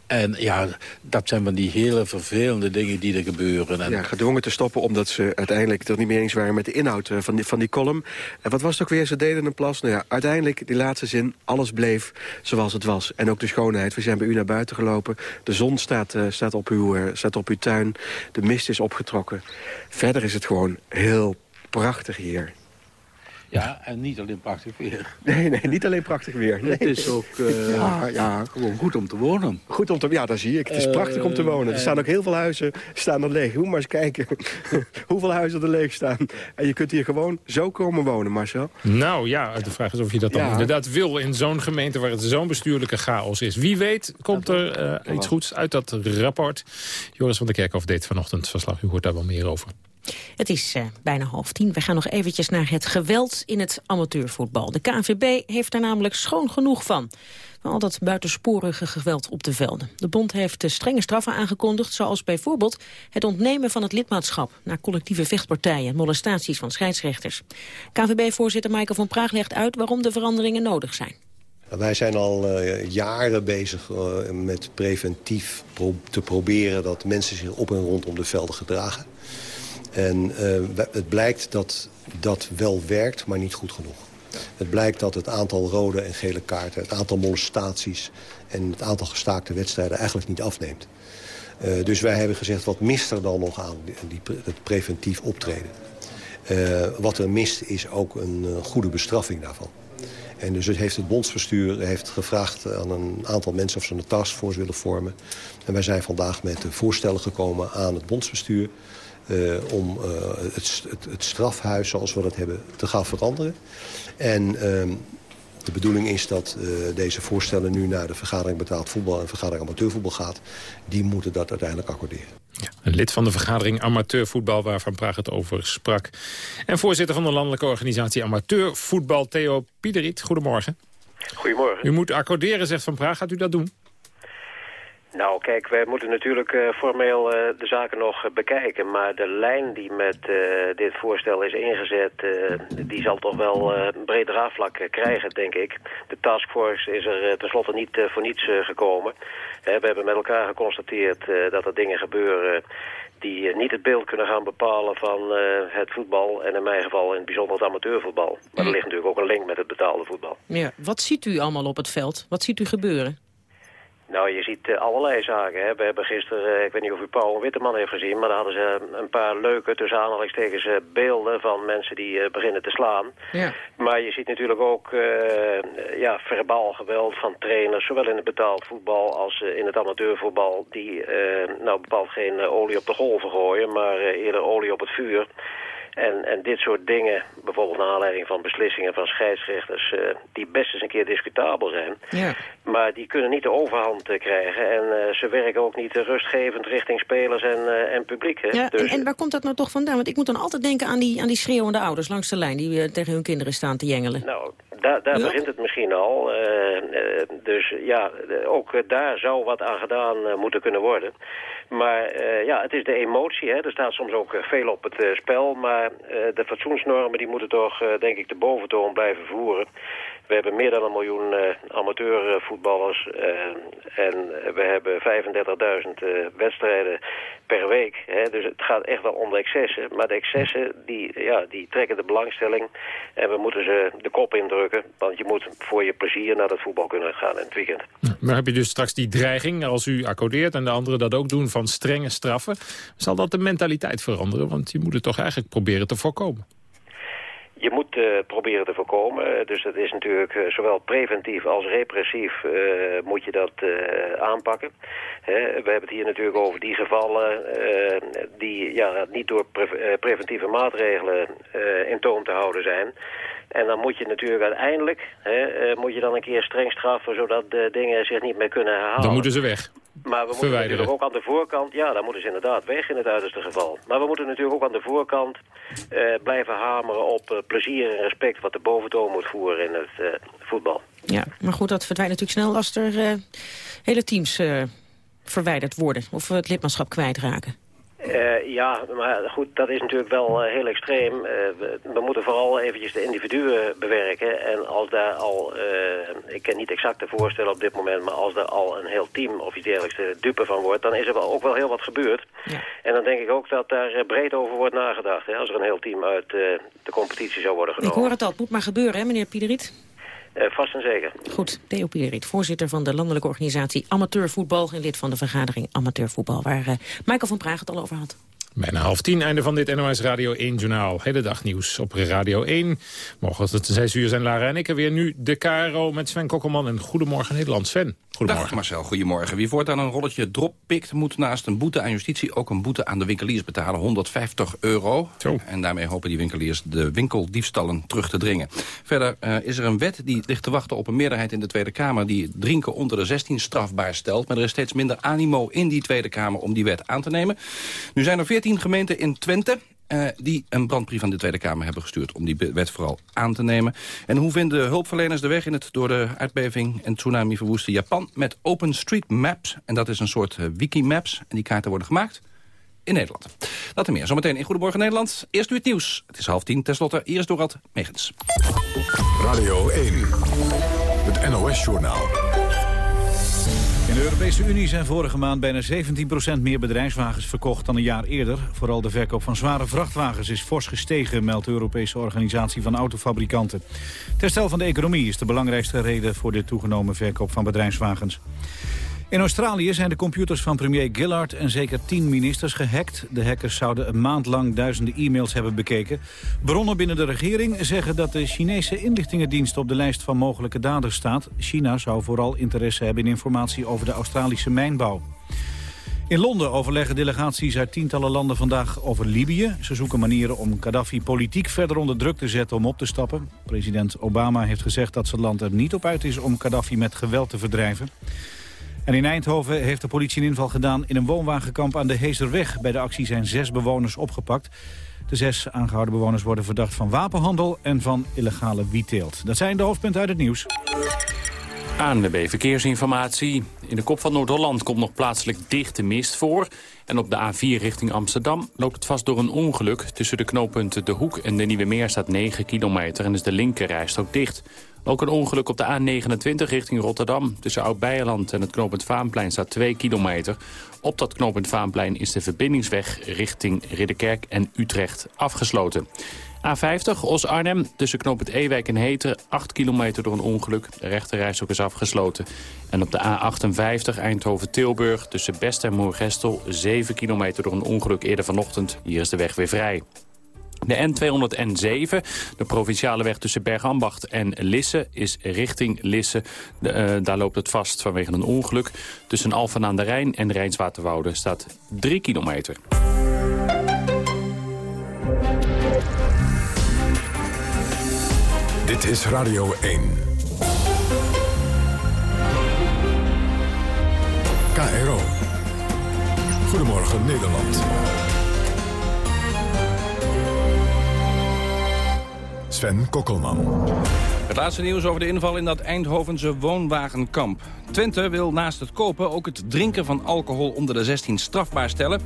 [SPEAKER 27] En ja, dat zijn van die hele vervelende dingen die er gebeuren. En
[SPEAKER 26] Ja, gedwongen te stoppen omdat ze uiteindelijk het niet meer eens waren met de inhoud eh, van die, van die column. En wat was het ook weer? Ze deden een plas. Nou ja, uiteindelijk, die laatste zin, alles bleef zoals het was. En ook de schoonheid. We zijn bij u naar buiten gelopen. De zon staat, eh, staat, op, uw, eh, staat op uw tuin. De mist is opgetrokken. Verder is het gewoon heel prachtig hier.
[SPEAKER 27] Ja, en niet alleen prachtig weer.
[SPEAKER 26] Nee, nee, niet alleen prachtig weer. Nee.
[SPEAKER 27] Het is ook eh,
[SPEAKER 26] ja, ja.
[SPEAKER 27] gewoon goed om te wonen.
[SPEAKER 26] Goed om te Ja, dat zie ik. Het is
[SPEAKER 27] Eh,
[SPEAKER 26] prachtig om te wonen. Er staan ook heel veel huizen staan er leeg. Moet maar eens kijken hoeveel huizen er leeg staan. En je kunt hier gewoon zo komen wonen, Marcel.
[SPEAKER 12] Nou ja, de vraag is of je dat dan
[SPEAKER 26] Ja.
[SPEAKER 12] inderdaad wil in zo'n gemeente waar het zo'n bestuurlijke chaos is. Wie weet komt er eh, iets goeds uit dat rapport. Joris van der Kerkhoff deed vanochtend verslag. U hoort daar wel meer over.
[SPEAKER 11] Het is eh, bijna half tien. We gaan nog eventjes naar het geweld in het amateurvoetbal. De KNVB heeft daar namelijk schoon genoeg van. Van al dat buitensporige geweld op de velden. De bond heeft eh, strenge straffen aangekondigd... zoals bijvoorbeeld het ontnemen van het lidmaatschap... naar collectieve vechtpartijen en molestaties van scheidsrechters. KNVB-voorzitter Michael van Praag legt uit... waarom de veranderingen nodig zijn.
[SPEAKER 28] Wij zijn al eh, jaren bezig met preventief te proberen... dat mensen zich op en rondom de velden gedragen. En eh, het blijkt dat dat wel werkt, maar niet goed genoeg. Het blijkt dat het aantal rode en gele kaarten... het aantal molestaties en het aantal gestaakte wedstrijden eigenlijk niet afneemt. Eh, dus wij hebben gezegd, wat mist er dan nog aan die, het preventief optreden? Eh, wat er mist is ook een goede bestraffing daarvan. En dus heeft het bondsbestuur heeft gevraagd aan een aantal mensen of ze een taskforce willen vormen. En wij zijn vandaag met de voorstellen gekomen aan het bondsbestuur... eh, om eh, het, het, het strafhuis zoals we dat hebben te gaan veranderen. En ehm, de bedoeling is dat eh, deze voorstellen nu naar de vergadering betaald voetbal... en vergadering amateurvoetbal gaat. Die moeten dat uiteindelijk accorderen.
[SPEAKER 12] Een lid van de vergadering amateurvoetbal waar Van Praag het over sprak. En voorzitter van de landelijke organisatie amateurvoetbal Theo Piederiet. Goedemorgen.
[SPEAKER 29] Goedemorgen.
[SPEAKER 12] U moet accorderen, zegt Van Praag. Gaat u dat doen?
[SPEAKER 29] Nou, kijk, wij moeten natuurlijk eh, formeel eh, de zaken nog eh, bekijken. Maar de lijn die met dit voorstel is ingezet, die zal toch wel een breed draagvlak krijgen, denk ik. De taskforce is er tenslotte niet voor niets gekomen. We hebben met elkaar geconstateerd dat er dingen gebeuren die niet het beeld kunnen gaan bepalen van het voetbal. En in mijn geval in het bijzonder het amateurvoetbal. Maar er ligt natuurlijk ook een link met het betaalde voetbal.
[SPEAKER 11] Ja, wat ziet u allemaal op het veld? Wat ziet u gebeuren?
[SPEAKER 29] Nou, je ziet eh, allerlei zaken. Hè. We hebben gisteren, eh, ik weet niet of u Paul Witteman heeft gezien... maar daar hadden ze eh, een paar leuke, tussen aanhalingstekens, beelden... van mensen die beginnen te slaan.
[SPEAKER 11] Ja.
[SPEAKER 29] Maar je ziet natuurlijk ook ja, verbaal geweld van trainers... zowel in het betaald voetbal als in het amateurvoetbal... die nou bepaald geen olie op de golven gooien... maar eerder olie op het vuur... En, en dit soort dingen, bijvoorbeeld naar aanleiding van beslissingen van scheidsrechters... eh, die best eens een keer discutabel zijn...
[SPEAKER 11] Ja.
[SPEAKER 29] Maar die kunnen niet de overhand eh, krijgen. En eh, ze werken ook niet rustgevend richting spelers en, en publiek. Hè?
[SPEAKER 11] Ja, en,
[SPEAKER 29] dus,
[SPEAKER 11] en waar komt dat nou toch vandaan? Want ik moet dan altijd denken aan die, aan die schreeuwende ouders langs de lijn... die tegen hun kinderen staan te jengelen.
[SPEAKER 29] Nou, daar, daar
[SPEAKER 11] Ja?
[SPEAKER 29] begint het misschien al. Dus ja, ook daar zou wat aan gedaan moeten kunnen worden. Maar eh, ja, het is de emotie. Hè. Er staat soms ook eh, veel op het eh, spel. Maar de fatsoensnormen die moeten toch, denk ik, de boventoon blijven voeren. We hebben meer dan een miljoen eh, amateurvoetballers. eh, en we hebben 35.000 eh, wedstrijden per week. Hè. Dus het gaat echt wel om de excessen. Maar de excessen die, ja, die trekken de belangstelling. En we moeten ze de kop indrukken. Want je moet voor je plezier naar het voetbal kunnen gaan in het weekend.
[SPEAKER 12] Maar heb je dus straks die dreiging, als u accordeert en de anderen dat ook doen, van strenge straffen. Zal dat de mentaliteit veranderen? Want je moet het toch eigenlijk proberen te voorkomen.
[SPEAKER 29] Je moet eh, proberen te voorkomen. Dus dat is natuurlijk eh, zowel preventief als repressief eh, moet je dat aanpakken. Hè, we hebben het hier natuurlijk over die gevallen die ja, niet door pre- preventieve maatregelen in toom te houden zijn. En dan moet je natuurlijk uiteindelijk hè, moet je dan een keer streng straffen zodat de dingen zich niet meer kunnen herhalen.
[SPEAKER 12] Dan moeten ze weg.
[SPEAKER 29] Maar we moeten
[SPEAKER 12] Verwijderen.
[SPEAKER 29] natuurlijk ook aan de voorkant... Ja, dan moeten ze inderdaad weg in het uiterste geval. Maar we moeten natuurlijk ook aan de voorkant eh, blijven hameren op plezier en respect... wat de boventoon moet voeren in het eh, voetbal.
[SPEAKER 11] Ja, maar goed, dat verdwijnt natuurlijk snel als er eh, hele teams eh, verwijderd worden... of het lidmaatschap kwijtraken.
[SPEAKER 29] Eh, ja, maar goed, dat is natuurlijk wel eh, heel extreem. Uh, we, we, moeten vooral eventjes de individuen bewerken. En als daar al, ik ken niet exact de voorstellen op dit moment... maar als er al een heel team of iets dergelijks de dupe van wordt... dan is er wel, ook wel heel wat gebeurd. Ja. En dan denk ik ook dat daar breed over wordt nagedacht. Hè, als er een heel team uit de competitie zou worden genomen.
[SPEAKER 11] Ik hoor het al, het moet maar gebeuren, hè, meneer Piederiet?
[SPEAKER 29] Uh, vast en zeker.
[SPEAKER 11] Goed, Theo Pierit, voorzitter van de landelijke organisatie Amateurvoetbal... en lid van de vergadering Amateurvoetbal, waar uh, Michael van Praag het al over had.
[SPEAKER 12] Bijna half tien, einde van dit NOS Radio 1-journaal. Hele dag nieuws op Radio 1. Morgen het 6 uur zijn Lara en ik er weer nu de KRO met Sven Kokkelman. En Goedemorgen Nederland. Sven, goedemorgen.
[SPEAKER 30] Dag Marcel, goedemorgen. Wie voortaan een rolletje drop pikt... moet naast een boete aan justitie ook een boete aan de winkeliers betalen. 150 euro. Zo. En daarmee hopen die winkeliers de winkeldiefstallen terug te dringen. Verder uh, is er een wet die ligt te wachten op een meerderheid in de Tweede Kamer... die drinken onder de 16 strafbaar stelt. Maar er is steeds minder animo in die Tweede Kamer om die wet aan te nemen. Nu zijn er 14 14 gemeenten in Twente uh, die een brandbrief aan de Tweede Kamer hebben gestuurd... om die wet vooral aan te nemen. En hoe vinden hulpverleners de weg in het door de aardbeving en tsunami verwoeste Japan... met OpenStreetMaps, en dat is een soort uh, wikimaps. En die kaarten worden gemaakt in Nederland. Dat en meer zometeen in Goedemorgen Nederland. Eerst nu het nieuws. Het is half tien, tenslotte. Hier is Dorad Megens.
[SPEAKER 1] Radio 1, het NOS-journaal.
[SPEAKER 2] In de Europese Unie zijn vorige maand bijna 17% meer bedrijfswagens verkocht dan een jaar eerder. Vooral de verkoop van zware vrachtwagens is fors gestegen, meldt de Europese Organisatie van Autofabrikanten. Het herstel van de economie is de belangrijkste reden voor de toegenomen verkoop van bedrijfswagens. In Australië zijn de computers van premier Gillard en zeker tien ministers gehackt. De hackers zouden een maand lang duizenden e-mails hebben bekeken. Bronnen binnen de regering zeggen dat de Chinese inlichtingendienst op de lijst van mogelijke daders staat. China zou vooral interesse hebben in informatie over de Australische mijnbouw. In Londen overleggen delegaties uit tientallen landen vandaag over Libië. Ze zoeken manieren om Gaddafi politiek verder onder druk te zetten om op te stappen. President Obama heeft gezegd dat zijn land er niet op uit is om Gaddafi met geweld te verdrijven. En in Eindhoven heeft de politie een inval gedaan in een woonwagenkamp aan de Heeserweg. Bij de actie zijn zes bewoners opgepakt. De zes aangehouden bewoners worden verdacht van wapenhandel en van illegale wietteelt. Dat zijn de hoofdpunten uit het nieuws.
[SPEAKER 3] ANWB Verkeersinformatie. In de kop van Noord-Holland komt nog plaatselijk dichte mist voor. En op de A4 richting Amsterdam loopt het vast door een ongeluk. Tussen de knooppunten De Hoek en de Nieuwe Meer staat 9 kilometer... en is de linkerrijstrook dicht. Ook een ongeluk op de A29 richting Rotterdam. Tussen Oud-Beijerland en het knooppunt Vaanplein staat 2 kilometer. Op dat knooppunt Vaanplein is de verbindingsweg richting Ridderkerk en Utrecht afgesloten. A50, Os-Arnhem, tussen knooppunt Ewijk en Heter, 8 kilometer door een ongeluk. De rechterrijstrook is afgesloten. En op de A58 Eindhoven-Tilburg, tussen Best en Moergestel, 7 kilometer door een ongeluk eerder vanochtend. Hier is de weg weer vrij. De N207, de provinciale weg tussen Bergambacht en Lisse, is richting Lisse. De, uh, daar loopt het vast vanwege een ongeluk. Tussen Alphen aan de Rijn en Rijnswaterwoude staat 3 kilometer.
[SPEAKER 1] Dit is Radio 1. KRO. Goedemorgen Nederland. Sven Kokkelman.
[SPEAKER 30] Het laatste nieuws over de inval in dat Eindhovense woonwagenkamp. Twente wil naast het kopen ook het drinken van alcohol onder de 16 strafbaar stellen.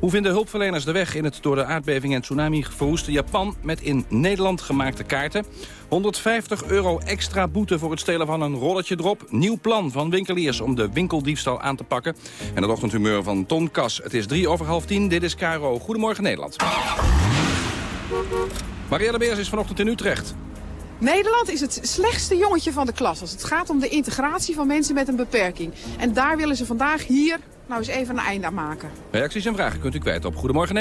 [SPEAKER 30] Hoe vinden hulpverleners de weg in het door de aardbeving en tsunami verwoeste Japan... met in Nederland gemaakte kaarten? 150 euro extra boete voor het stelen van een rolletje drop. Nieuw plan van winkeliers om de winkeldiefstal aan te pakken. En het ochtendhumeur van Ton Kas. Het is drie over half tien. Dit is Caro. Goedemorgen Nederland. Marielle Beers is vanochtend in Utrecht.
[SPEAKER 31] Nederland is het slechtste jongetje van de klas als het gaat om de integratie van mensen met een beperking. En daar willen ze vandaag hier nou eens even een einde aan maken.
[SPEAKER 30] Reacties en vragen kunt u kwijt op Goedemorgen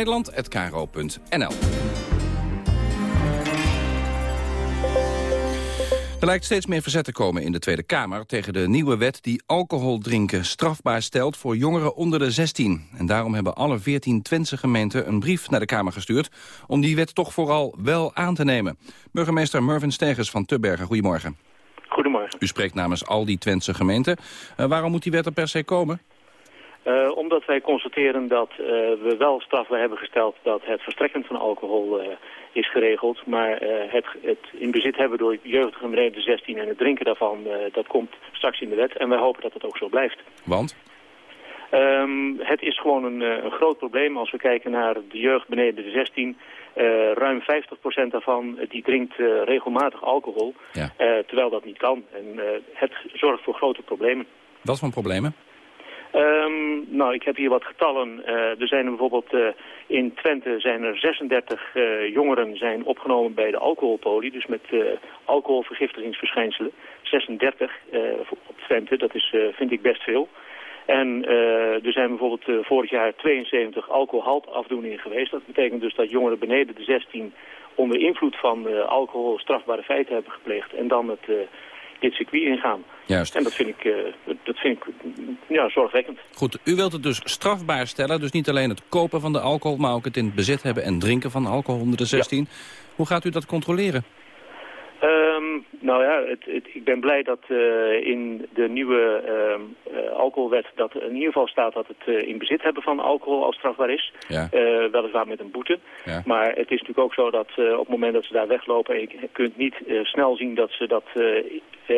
[SPEAKER 30] Er lijkt steeds meer verzet te komen in de Tweede Kamer... tegen de nieuwe wet die alcohol drinken strafbaar stelt voor jongeren onder de 16. En daarom hebben alle 14 Twentse gemeenten een brief naar de Kamer gestuurd... om die wet toch vooral wel aan te nemen. Burgemeester Mervyn Stegers van Tubbergen, goedemorgen.
[SPEAKER 32] Goedemorgen.
[SPEAKER 30] U spreekt namens al die Twentse gemeenten. Uh, waarom moet die wet er per se komen?
[SPEAKER 32] Uh, omdat wij constateren dat uh, we wel strafbaar hebben gesteld dat het verstrekken van alcohol is geregeld. Maar het, het, in bezit hebben door jeugdige beneden de 16 en het drinken daarvan, dat komt straks in de wet. En wij hopen dat het ook zo blijft.
[SPEAKER 30] Want?
[SPEAKER 32] Ehm, het is gewoon een, eh, een groot probleem als we kijken naar de jeugd beneden de 16. Uh, ruim 50% daarvan die drinkt regelmatig alcohol, terwijl dat niet kan. En het zorgt voor grote problemen.
[SPEAKER 30] Wat voor problemen?
[SPEAKER 32] Um, nou, ik heb hier wat getallen. Er zijn er bijvoorbeeld in Twente zijn er 36 uh, jongeren zijn opgenomen bij de alcoholpolie, dus met alcoholvergiftigingsverschijnselen. 36 op Twente, dat is, vind ik best veel. En er zijn bijvoorbeeld vorig jaar 72 alcoholhaltafdoeningen geweest. Dat betekent dus dat jongeren beneden de 16 onder invloed van alcohol strafbare feiten hebben gepleegd en dan het dit circuit ingaan.
[SPEAKER 30] Juist.
[SPEAKER 32] En dat vind ik, uh, dat vind ik ja, zorgwekkend.
[SPEAKER 30] Goed, u wilt het dus strafbaar stellen. Dus niet alleen het kopen van de alcohol, maar ook het in het bezit hebben en drinken van alcohol onder de 16. Hoe gaat u dat controleren?
[SPEAKER 32] Um, nou ja, het, het, ik ben blij dat uh, in de nieuwe uh, uh, alcoholwet dat in ieder geval staat dat het in bezit hebben van alcohol al strafbaar is.
[SPEAKER 30] Ja.
[SPEAKER 32] weliswaar met een boete.
[SPEAKER 30] Ja.
[SPEAKER 32] Maar het is natuurlijk ook zo dat op het moment dat ze daar weglopen, je kunt niet snel zien dat ze dat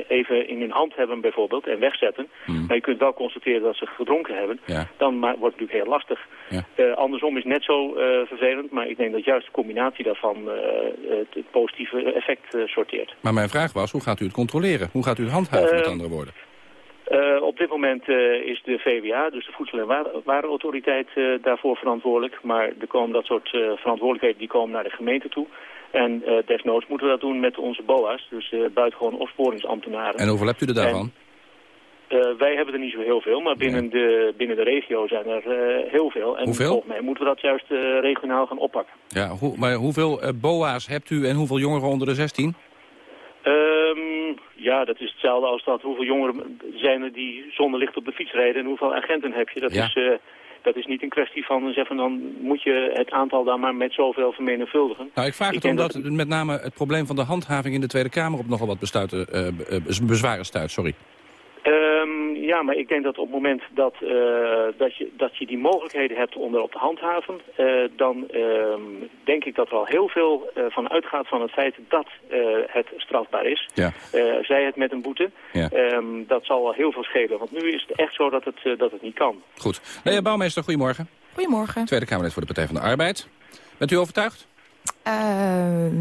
[SPEAKER 32] even in hun hand hebben bijvoorbeeld en wegzetten.
[SPEAKER 30] Hmm.
[SPEAKER 32] Maar je kunt wel constateren dat ze gedronken hebben.
[SPEAKER 30] Ja.
[SPEAKER 32] Dan wordt het natuurlijk heel lastig.
[SPEAKER 30] Ja.
[SPEAKER 32] andersom is net zo vervelend, maar ik denk dat juist de combinatie daarvan het, het, positieve effect sorteert.
[SPEAKER 30] Maar mijn vraag was, hoe gaat u het controleren? Hoe gaat u het handhaven, met andere woorden?
[SPEAKER 32] Uh, op dit moment uh, is de VWA, dus de Voedsel- en Warenautoriteit, uh, daarvoor verantwoordelijk. Maar er komen dat soort verantwoordelijkheden die komen naar de gemeente toe. En desnoods moeten we dat doen met onze BOA's, dus buitengewoon opsporingsambtenaren.
[SPEAKER 30] En hoeveel hebt u er daarvan?
[SPEAKER 32] En, wij hebben er niet zo heel veel, maar binnen, de, binnen de regio zijn er heel veel. En
[SPEAKER 30] hoeveel?
[SPEAKER 32] volgens mij moeten we dat juist regionaal gaan oppakken.
[SPEAKER 30] Ja, hoe, maar hoeveel BOA's hebt u en hoeveel jongeren onder de 16?
[SPEAKER 32] Um, ja, dat is hetzelfde als dat. Hoeveel jongeren zijn er die zonder licht op de fiets rijden en hoeveel agenten heb je? Dat,
[SPEAKER 30] ja.
[SPEAKER 32] is, dat is niet een kwestie van zeggen dan moet je het aantal daar maar met zoveel vermenigvuldigen.
[SPEAKER 30] Nou, ik vraag het omdat dat... met name het probleem van de handhaving in de Tweede Kamer op nogal wat uh, bezwaren stuit. Sorry.
[SPEAKER 32] Um, ja, maar ik denk dat op het moment dat, uh, dat, je, dat je die mogelijkheden hebt om erop te handhaven, uh, dan uh, denk ik dat er al heel veel uh, van uitgaat van het feit dat uh, het strafbaar is.
[SPEAKER 30] Ja.
[SPEAKER 32] Uh, zij het met een boete.
[SPEAKER 30] Ja.
[SPEAKER 32] Um, dat zal wel heel veel schelen, want nu is het echt zo dat het, uh, dat het niet kan.
[SPEAKER 30] Goed. Nee, Bouwmeester, goedemorgen.
[SPEAKER 33] Goedemorgen.
[SPEAKER 30] Tweede Kamerlid voor de Partij van de Arbeid. Bent u overtuigd?
[SPEAKER 33] Uh,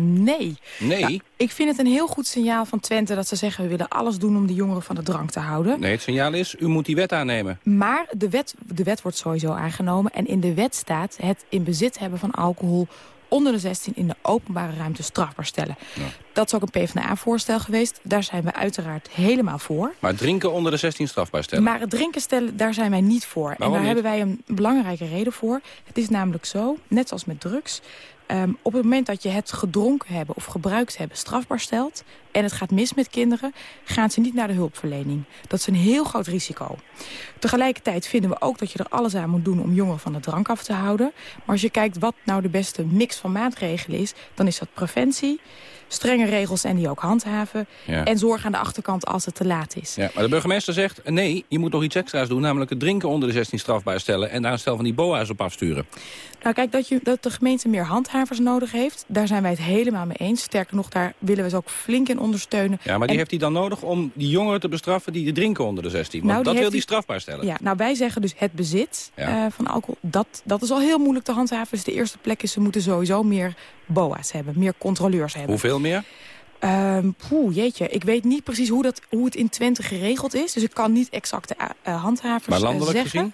[SPEAKER 33] nee.
[SPEAKER 30] Nee?
[SPEAKER 33] Nou, ik vind het een heel goed signaal van Twente dat ze zeggen... we willen alles doen om de jongeren van de drank te houden.
[SPEAKER 30] Nee, het signaal is, u moet die wet aannemen.
[SPEAKER 33] Maar de wet, de wet wordt sowieso aangenomen. En in de wet staat het in bezit hebben van alcohol onder de 16 in de openbare ruimte strafbaar stellen.
[SPEAKER 30] Ja.
[SPEAKER 33] Dat is ook een PvdA-voorstel geweest. Daar zijn we uiteraard helemaal voor.
[SPEAKER 30] Maar drinken onder de 16 strafbaar stellen?
[SPEAKER 33] Maar het drinken stellen, daar zijn wij niet voor.
[SPEAKER 30] Waarom
[SPEAKER 33] en daar
[SPEAKER 30] niet?
[SPEAKER 33] hebben wij een belangrijke reden voor. Het is namelijk zo, net zoals met drugs... Um, op het moment dat je het gedronken hebben of gebruikt hebben strafbaar stelt... en het gaat mis met kinderen, gaan ze niet naar de hulpverlening. Dat is een heel groot risico. Tegelijkertijd vinden we ook dat je er alles aan moet doen om jongeren van de drank af te houden. Maar als je kijkt wat nou de beste mix van maatregelen is... dan is dat preventie, strenge regels en die ook handhaven...
[SPEAKER 30] Ja.
[SPEAKER 33] en zorg aan de achterkant als het te laat is.
[SPEAKER 30] Ja, maar de burgemeester zegt, nee, je moet nog iets extra's doen... namelijk het drinken onder de 16 strafbaar stellen... en daar een stel van die boa's op afsturen.
[SPEAKER 33] Nou kijk, dat, je, dat de gemeente meer handhavers nodig heeft... daar zijn wij het helemaal mee eens. Sterker nog, daar willen we ze ook flink in ondersteunen.
[SPEAKER 30] Ja, maar die
[SPEAKER 33] En-
[SPEAKER 30] heeft hij dan nodig om die jongeren te bestraffen... die drinken onder de 16? Want
[SPEAKER 33] Nou, die
[SPEAKER 30] dat wil hij
[SPEAKER 33] hij-
[SPEAKER 30] strafbaar stellen.
[SPEAKER 33] Ja, nou wij zeggen dus het bezit
[SPEAKER 30] Ja.
[SPEAKER 33] eh, van alcohol, dat, dat is al heel moeilijk te handhaven. Dus de eerste plek is, ze moeten sowieso meer boa's hebben, meer controleurs hebben.
[SPEAKER 30] Hoeveel meer?
[SPEAKER 33] Poeh, jeetje, ik weet niet precies hoe, dat, hoe het in Twente geregeld is. Dus ik kan niet exacte eh, eh, handhavers
[SPEAKER 30] Maar
[SPEAKER 33] eh,
[SPEAKER 30] landelijk
[SPEAKER 33] zeggen.
[SPEAKER 30] gezien?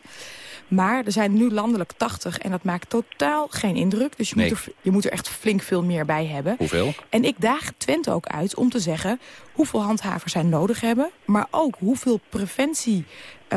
[SPEAKER 33] Maar er zijn nu landelijk 80 en dat maakt totaal geen indruk. Dus je,
[SPEAKER 30] Nee.
[SPEAKER 33] moet, er, je moet er echt flink veel meer bij hebben.
[SPEAKER 30] Hoeveel?
[SPEAKER 33] En ik daag Twente ook uit om te zeggen hoeveel handhavers zij nodig hebben. Maar ook hoeveel preventie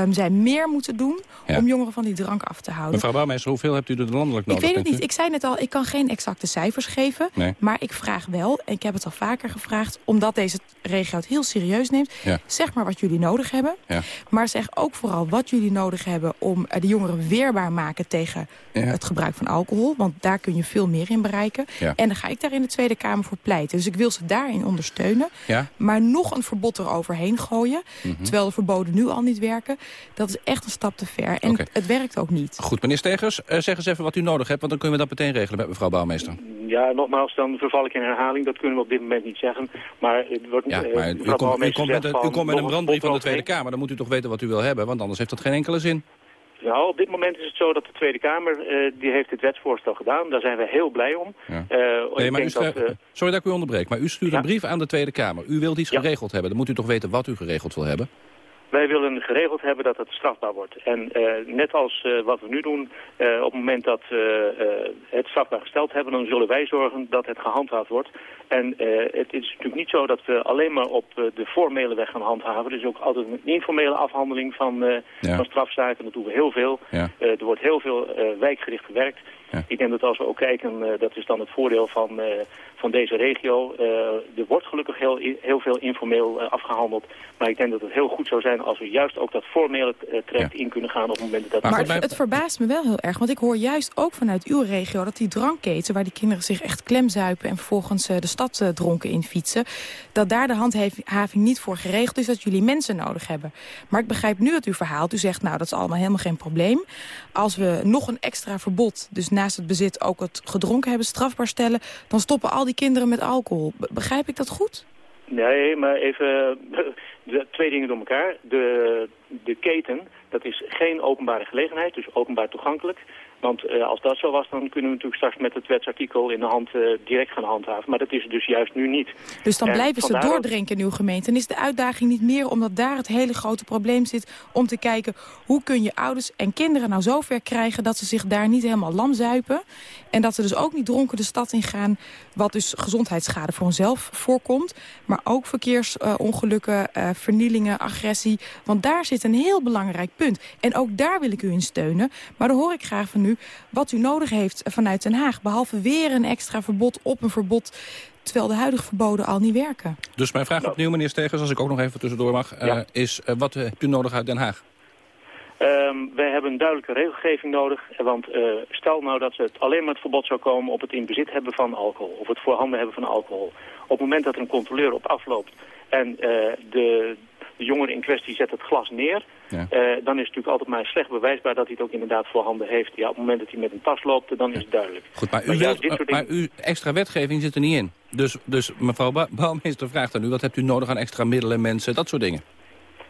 [SPEAKER 33] ehm, zij meer moeten doen
[SPEAKER 30] Ja.
[SPEAKER 33] om jongeren van die drank af te houden.
[SPEAKER 30] Mevrouw Bouwmeester, hoeveel hebt u er landelijk
[SPEAKER 33] Ik
[SPEAKER 30] nodig?
[SPEAKER 33] weet het niet. Ik zei net al, ik kan geen exacte cijfers geven.
[SPEAKER 30] Nee.
[SPEAKER 33] Maar ik vraag wel, en ik heb het al vaker gevraagd... omdat deze regio het heel serieus neemt...
[SPEAKER 30] Ja.
[SPEAKER 33] zeg maar wat jullie nodig hebben.
[SPEAKER 30] Ja.
[SPEAKER 33] Maar zeg ook vooral wat jullie nodig hebben... om eh, de jongeren weerbaar maken tegen het gebruik van alcohol. Want daar kun je veel meer in bereiken. En dan ga ik daar in de Tweede Kamer voor pleiten. Dus ik wil ze daarin ondersteunen. Maar nog een verbod eroverheen gooien...
[SPEAKER 30] Mhm.
[SPEAKER 33] terwijl de verboden nu al niet werken... dat is echt een stap te ver. En het werkt ook niet.
[SPEAKER 30] Goed, meneer Stegers, eh, zeg eens even wat u nodig hebt... want dan kunnen we dat meteen regelen met mevrouw Bouwmeester.
[SPEAKER 32] Ja, nogmaals, dan verval ik in herhaling. Dat kunnen we op dit moment niet zeggen. Maar het wordt
[SPEAKER 30] Ja,
[SPEAKER 32] eh,
[SPEAKER 30] maar u komt, u komt met, een, u
[SPEAKER 32] van
[SPEAKER 30] komt met een brandbrief van de Tweede Kamer. Dan moet u toch weten wat u wil hebben, want anders heeft dat geen enkele zin.
[SPEAKER 32] Nou, op dit moment is het zo dat de Tweede Kamer eh, die heeft dit wetsvoorstel gedaan. Daar zijn we heel blij om.
[SPEAKER 30] Ja.
[SPEAKER 32] Eh,
[SPEAKER 30] Nee,
[SPEAKER 32] ik
[SPEAKER 30] maar u
[SPEAKER 32] denk dat, eh,
[SPEAKER 30] sorry dat ik u onderbreek, maar u stuurt een brief aan de Tweede Kamer. U wilt iets geregeld hebben. Dan moet u toch weten wat u geregeld wil hebben?
[SPEAKER 32] Wij willen geregeld hebben dat het strafbaar wordt. En eh, net als eh, wat we nu doen, eh, op het moment dat we het strafbaar gesteld hebben... dan zullen wij zorgen dat het gehandhaafd wordt. En het is natuurlijk niet zo dat we alleen maar op de formele weg gaan handhaven. Er is ook altijd een informele afhandeling van,
[SPEAKER 30] Ja.
[SPEAKER 32] van strafzaken. Dat doen we heel veel.
[SPEAKER 30] Ja.
[SPEAKER 32] Er wordt heel veel wijkgericht gewerkt. Ik denk dat als we ook kijken, dat is dan het voordeel van, van deze regio. eh, er wordt gelukkig heel, heel veel informeel eh, afgehandeld. Maar ik denk dat het heel goed zou zijn als we juist ook dat formele eh, traject in kunnen gaan op het moment dat...
[SPEAKER 33] Maar het, het verbaast me wel heel erg, want ik hoor juist ook vanuit uw regio... dat die drankketen, waar die kinderen zich echt klemzuipen... en vervolgens de stad dronken in fietsen... dat daar de handhaving niet voor geregeld is dat jullie mensen nodig hebben. Maar ik begrijp nu dat u verhaalt. U zegt, nou, dat is allemaal helemaal geen probleem. Als we nog een extra verbod, dus naast het bezit ook het gedronken hebben... strafbaar stellen, dan stoppen al die kinderen met alcohol. Be- begrijp ik dat goed?
[SPEAKER 32] Nee, maar even de, twee dingen door elkaar. De, de keten, dat is geen openbare gelegenheid, dus openbaar toegankelijk. Want eh, als dat zo was, dan kunnen we natuurlijk straks met het wetsartikel in de hand eh, direct gaan handhaven. Maar dat is dus juist nu niet.
[SPEAKER 33] Dus dan
[SPEAKER 32] En
[SPEAKER 33] blijven ze doordrinken in uw gemeente. En is de uitdaging niet meer omdat daar het hele grote probleem zit... om te kijken hoe kun je ouders en kinderen nou zo ver krijgen... dat ze zich daar niet helemaal lam zuipen. En dat ze dus ook niet dronken de stad ingaan... wat dus gezondheidsschade voor hunzelf voorkomt. Maar ook verkeersongelukken, eh, vernielingen, agressie. Want daar zit een heel belangrijk punt. En ook daar wil ik u in steunen. Maar dan hoor ik graag van u wat u nodig heeft vanuit Den Haag. Behalve weer een extra verbod op een verbod terwijl de huidige verboden al niet werken.
[SPEAKER 30] Dus mijn vraag opnieuw, meneer Stegers, als ik ook nog even tussendoor mag... eh,
[SPEAKER 32] Ja.
[SPEAKER 30] is eh, wat hebt u nodig uit Den Haag?
[SPEAKER 32] Ehm, wij hebben een duidelijke regelgeving nodig. Want eh, stel nou dat het alleen maar het verbod zou komen op het in bezit hebben van alcohol. Of het voorhanden hebben van alcohol. Op het moment dat er een controleur op afloopt en eh, de, de jongere in kwestie zet het glas neer...
[SPEAKER 30] Ja.
[SPEAKER 32] eh, dan is het natuurlijk altijd maar slecht bewijsbaar dat hij het ook inderdaad voorhanden heeft. Ja, op het moment dat hij met een tas loopt, dan is het duidelijk.
[SPEAKER 30] Goed, maar, u
[SPEAKER 32] Maar juist
[SPEAKER 30] wilt,
[SPEAKER 32] dit soort
[SPEAKER 30] maar uw extra wetgeving zit er niet in. Dus, dus mevrouw ba Bouwmeester vraagt aan u, wat hebt u nodig aan extra middelen, mensen, dat soort dingen?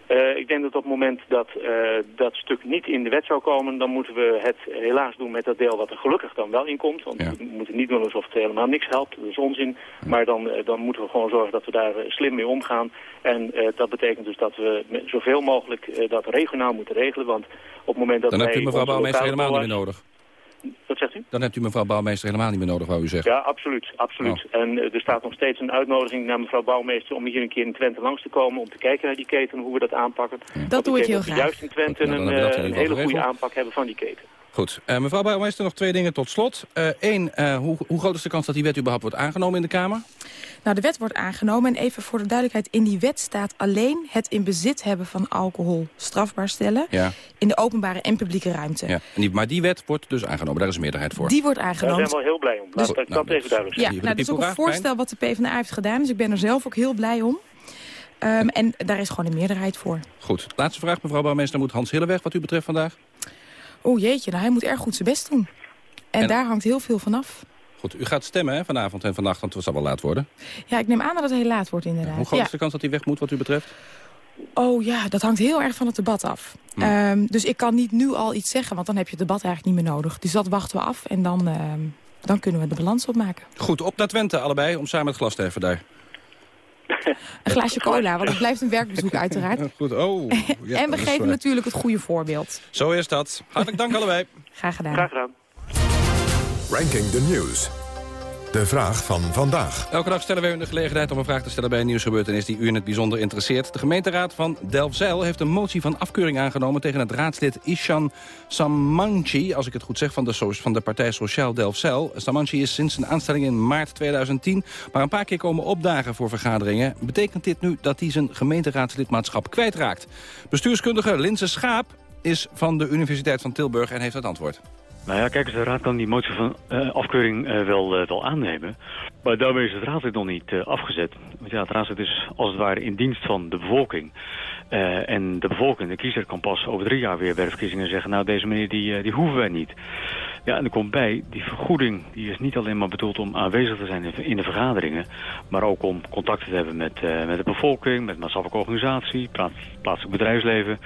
[SPEAKER 32] Eh, ik denk dat op het moment dat eh, dat stuk niet in de wet zou komen... dan moeten we het helaas doen met dat deel wat er gelukkig dan wel in komt. Want we moeten niet doen alsof het helemaal niks helpt. Dat is onzin. Maar dan, eh, dan moeten we gewoon zorgen dat we daar slim mee omgaan. En dat betekent dus dat we zoveel mogelijk dat regionaal moeten regelen. Want op het moment dat
[SPEAKER 30] Dan hebt u
[SPEAKER 32] wij
[SPEAKER 30] mevrouw
[SPEAKER 32] onze
[SPEAKER 30] Bouwmeester helemaal niet meer nodig.
[SPEAKER 32] Wat zegt u?
[SPEAKER 30] Dan hebt u mevrouw Bouwmeester helemaal niet meer nodig, wou u zeggen.
[SPEAKER 32] Ja, absoluut. absoluut. En eh, er staat nog steeds een uitnodiging naar mevrouw Bouwmeester... om hier een keer in Twente langs te komen... om te kijken naar die keten, hoe we dat aanpakken. Want
[SPEAKER 33] doe ik heel
[SPEAKER 32] dat we
[SPEAKER 33] graag.
[SPEAKER 32] juist in Twente
[SPEAKER 30] nou,
[SPEAKER 32] een,
[SPEAKER 30] dat
[SPEAKER 32] eh, een hele goede aanpak hebben van die keten.
[SPEAKER 30] Goed, Eh, mevrouw Bouwmeester, nog twee dingen tot slot. Eén, hoe, hoe groot is de kans dat die wet überhaupt wordt aangenomen in de Kamer?
[SPEAKER 33] Nou, de wet wordt aangenomen en even voor de duidelijkheid... in die wet staat alleen het in bezit hebben van alcohol strafbaar stellen...
[SPEAKER 30] Ja.
[SPEAKER 33] in de openbare en publieke ruimte.
[SPEAKER 30] ja. En die, maar die wet wordt dus aangenomen, daar is een meerderheid voor.
[SPEAKER 33] Die wordt
[SPEAKER 32] Daar
[SPEAKER 33] aangenomen.
[SPEAKER 32] zijn we wel heel blij om. Laat
[SPEAKER 30] Dus-
[SPEAKER 32] dat,
[SPEAKER 30] nou,
[SPEAKER 32] dat even duidelijk
[SPEAKER 33] Ja,
[SPEAKER 32] zijn.
[SPEAKER 33] nou, dat is ook een voorstel wat de PvdA heeft gedaan. Dus ik ben er zelf ook heel blij om. Ehm, en daar is gewoon een meerderheid voor.
[SPEAKER 30] Goed, laatste vraag, mevrouw Bouwmeester. Moet Hans Hilleweg wat u betreft vandaag?
[SPEAKER 33] Oeh jeetje, nou hij moet erg goed zijn best doen. En,
[SPEAKER 30] En-
[SPEAKER 33] daar hangt heel veel van af.
[SPEAKER 30] Goed, u gaat stemmen hè, vanavond en vannacht, want het zal wel laat worden.
[SPEAKER 33] Ja, ik neem aan dat het heel laat wordt inderdaad.
[SPEAKER 30] Hoe groot is de kans dat hij weg moet wat u betreft?
[SPEAKER 33] Oh ja, dat hangt heel erg van het debat af.
[SPEAKER 30] Hm.
[SPEAKER 33] Ehm, dus ik kan niet nu al iets zeggen, want dan heb je het debat eigenlijk niet meer nodig. Dus dat wachten we af en dan, ehm, dan kunnen we de balans opmaken.
[SPEAKER 30] Goed, op naar Twente allebei, om samen het glas te heffen daar.
[SPEAKER 33] Een glaasje cola, want het blijft een werkbezoek uiteraard.
[SPEAKER 30] Goed, oh. ja,
[SPEAKER 33] en we geven natuurlijk het goede voorbeeld.
[SPEAKER 30] Zo is dat. Hartelijk dank allebei.
[SPEAKER 33] Graag gedaan.
[SPEAKER 32] Graag gedaan.
[SPEAKER 1] Ranking the News. De vraag van vandaag.
[SPEAKER 30] Elke dag stellen wij u de gelegenheid om een vraag te stellen bij een nieuwsgebeurtenis die u in het bijzonder interesseert. De gemeenteraad van Delfzijl heeft een motie van afkeuring aangenomen tegen het raadslid Ishan Samanchi, als ik het goed zeg, van de, van de partij Sociaal Delfzijl. Samanchi is sinds zijn aanstelling in maart 2010 maar een paar keer komen opdagen voor vergaderingen. Betekent dit nu dat hij zijn gemeenteraadslidmaatschap kwijtraakt? Bestuurskundige Linse Schaap is van de Universiteit van Tilburg en heeft het antwoord.
[SPEAKER 34] Nou ja, kijk eens, de raad kan die motie van eh, afkeuring eh, wel, eh, wel aannemen. Maar daarmee is het raadslid nog niet afgezet. Want ja, het raadslid is als het ware in dienst van de bevolking. En de bevolking, de kiezer, kan pas over drie jaar weer bij de verkiezingen zeggen... nou, deze meneer die, die hoeven wij niet. Ja, en er komt bij, die vergoeding die is niet alleen maar bedoeld om aanwezig te zijn in de vergaderingen, maar ook om contacten te hebben met, uh, met de bevolking, met maatschappelijke organisatie, plaatselijk bedrijfsleven.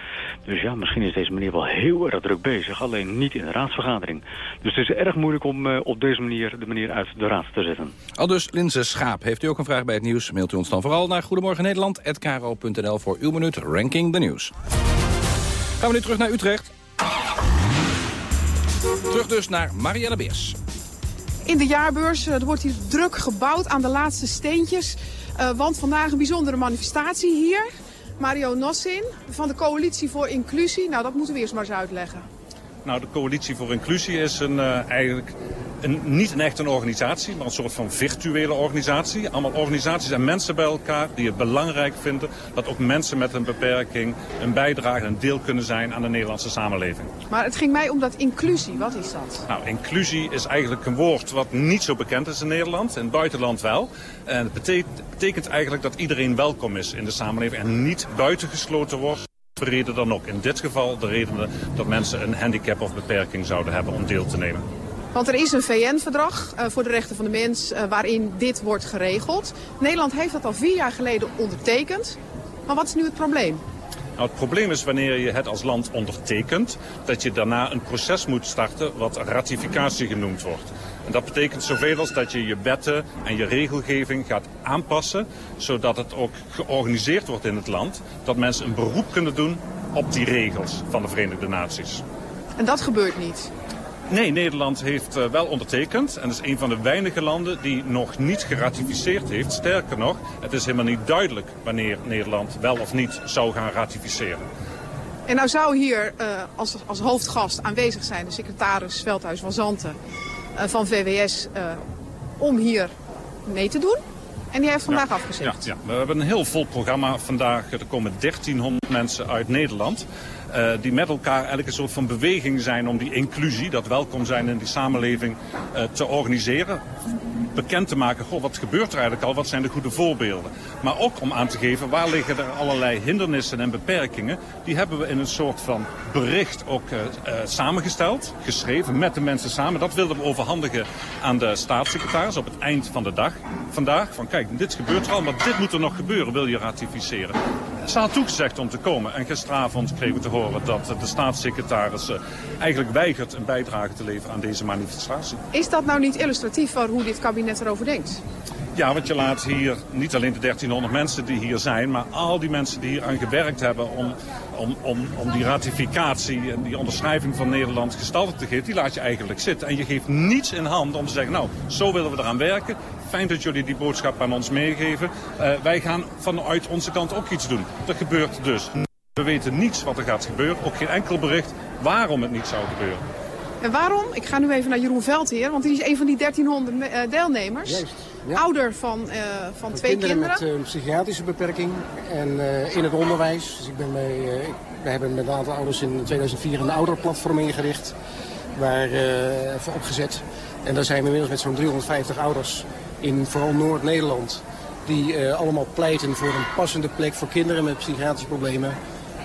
[SPEAKER 34] Dus ja, misschien is deze meneer wel heel erg druk bezig, alleen niet in de raadsvergadering. Dus het is erg moeilijk om uh, op deze manier de meneer uit de raad te zetten.
[SPEAKER 30] Al dus Linse Schaap. Heeft u ook een vraag bij het nieuws? Mailt u ons dan vooral naar Goedemorgen Nederland@kro.nl voor uw minuut Ranking the News. Gaan we nu terug naar Utrecht. Terug dus naar Marielle Beers.
[SPEAKER 35] In de jaarbeurs er wordt hier druk gebouwd aan de laatste steentjes. Uh, want vandaag een bijzondere manifestatie hier. Mario Nossin van de Coalitie voor Inclusie. Nou, dat moeten we eerst maar eens uitleggen.
[SPEAKER 36] Nou, de Coalitie voor Inclusie is een, uh, eigenlijk een, niet een echt een organisatie, maar een soort van virtuele organisatie. Allemaal organisaties en mensen bij elkaar die het belangrijk vinden dat ook mensen met een beperking een bijdrage, een deel kunnen zijn aan de Nederlandse samenleving.
[SPEAKER 35] Maar het ging mij om dat inclusie. Wat is dat?
[SPEAKER 36] Nou, inclusie is eigenlijk een woord wat niet zo bekend is in Nederland, in het buitenland wel. En het betekent, betekent eigenlijk dat iedereen welkom is in de samenleving en niet buitengesloten wordt dan ook. In dit geval de reden dat mensen een handicap of beperking zouden hebben om deel te nemen.
[SPEAKER 35] Want er is een VN-verdrag uh, voor de rechten van de mens uh, waarin dit wordt geregeld. Nederland heeft dat al vier jaar geleden ondertekend. Maar wat is nu het probleem?
[SPEAKER 36] Nou, het probleem is wanneer je het als land ondertekent... dat je daarna een proces moet starten wat ratificatie genoemd wordt. En dat betekent zoveel als dat je je wetten en je regelgeving gaat aanpassen... zodat het ook georganiseerd wordt in het land... dat mensen een beroep kunnen doen op die regels van de Verenigde Naties.
[SPEAKER 35] En dat gebeurt niet?
[SPEAKER 36] Nee, Nederland heeft uh, wel ondertekend. En is een van de weinige landen die nog niet geratificeerd heeft. Sterker nog, het is helemaal niet duidelijk wanneer Nederland wel of niet zou gaan ratificeren.
[SPEAKER 35] En nou zou hier uh, als, als hoofdgast aanwezig zijn de secretaris Veldhuis van Zanten uh, van VWS om hier mee te doen. En die heeft vandaag
[SPEAKER 36] ja,
[SPEAKER 35] afgezegd.
[SPEAKER 36] Ja, ja, we hebben een heel vol programma vandaag. Er komen 1300 mensen uit Nederland. Uh, die met elkaar eigenlijk een soort van beweging zijn om die inclusie, dat welkom zijn in die samenleving, uh, te organiseren. Bekend te maken, goh, wat gebeurt er eigenlijk al, wat zijn de goede voorbeelden. Maar ook om aan te geven, waar liggen er allerlei hindernissen en beperkingen. Die hebben we in een soort van bericht ook uh, samengesteld, geschreven met de mensen samen. Dat wilden we overhandigen aan de staatssecretaris op het eind van de dag. Vandaag, van kijk, dit gebeurt er al, maar dit moet er nog gebeuren, wil je ratificeren. Ze had toegezegd om te komen en gisteravond kregen we te horen dat de staatssecretaris eigenlijk weigert een bijdrage te leveren aan deze manifestatie.
[SPEAKER 35] Is dat nou niet illustratief van hoe dit kabinet erover denkt?
[SPEAKER 36] Ja, want je laat hier niet alleen de 1300 mensen die hier zijn... maar al die mensen die hier aan gewerkt hebben om, om, om, om die ratificatie... en die onderschrijving van Nederland gestalte te geven... die laat je eigenlijk zitten. En je geeft niets in hand om te zeggen... nou, zo willen we eraan werken. Fijn dat jullie die boodschap aan ons meegeven. Uh, wij gaan vanuit onze kant ook iets doen. Dat gebeurt dus. We weten niets wat er gaat gebeuren. Ook geen enkel bericht waarom het niet zou gebeuren.
[SPEAKER 35] En waarom? Ik ga nu even naar Jeroen Veldheer, want hij is een van die 1300 deelnemers.
[SPEAKER 37] Juist, ja.
[SPEAKER 35] Ouder van, uh, van twee
[SPEAKER 37] kinderen.
[SPEAKER 35] kinderen.
[SPEAKER 37] met uh, een psychiatrische beperking en uh, in het onderwijs. Dus ik ben bij, ik, we hebben met een aantal ouders in 2004 een ouderplatform ingericht. Waar voor opgezet. En daar zijn we inmiddels met zo'n 350 ouders in vooral Noord-Nederland. Die allemaal pleiten voor een passende plek voor kinderen met psychiatrische problemen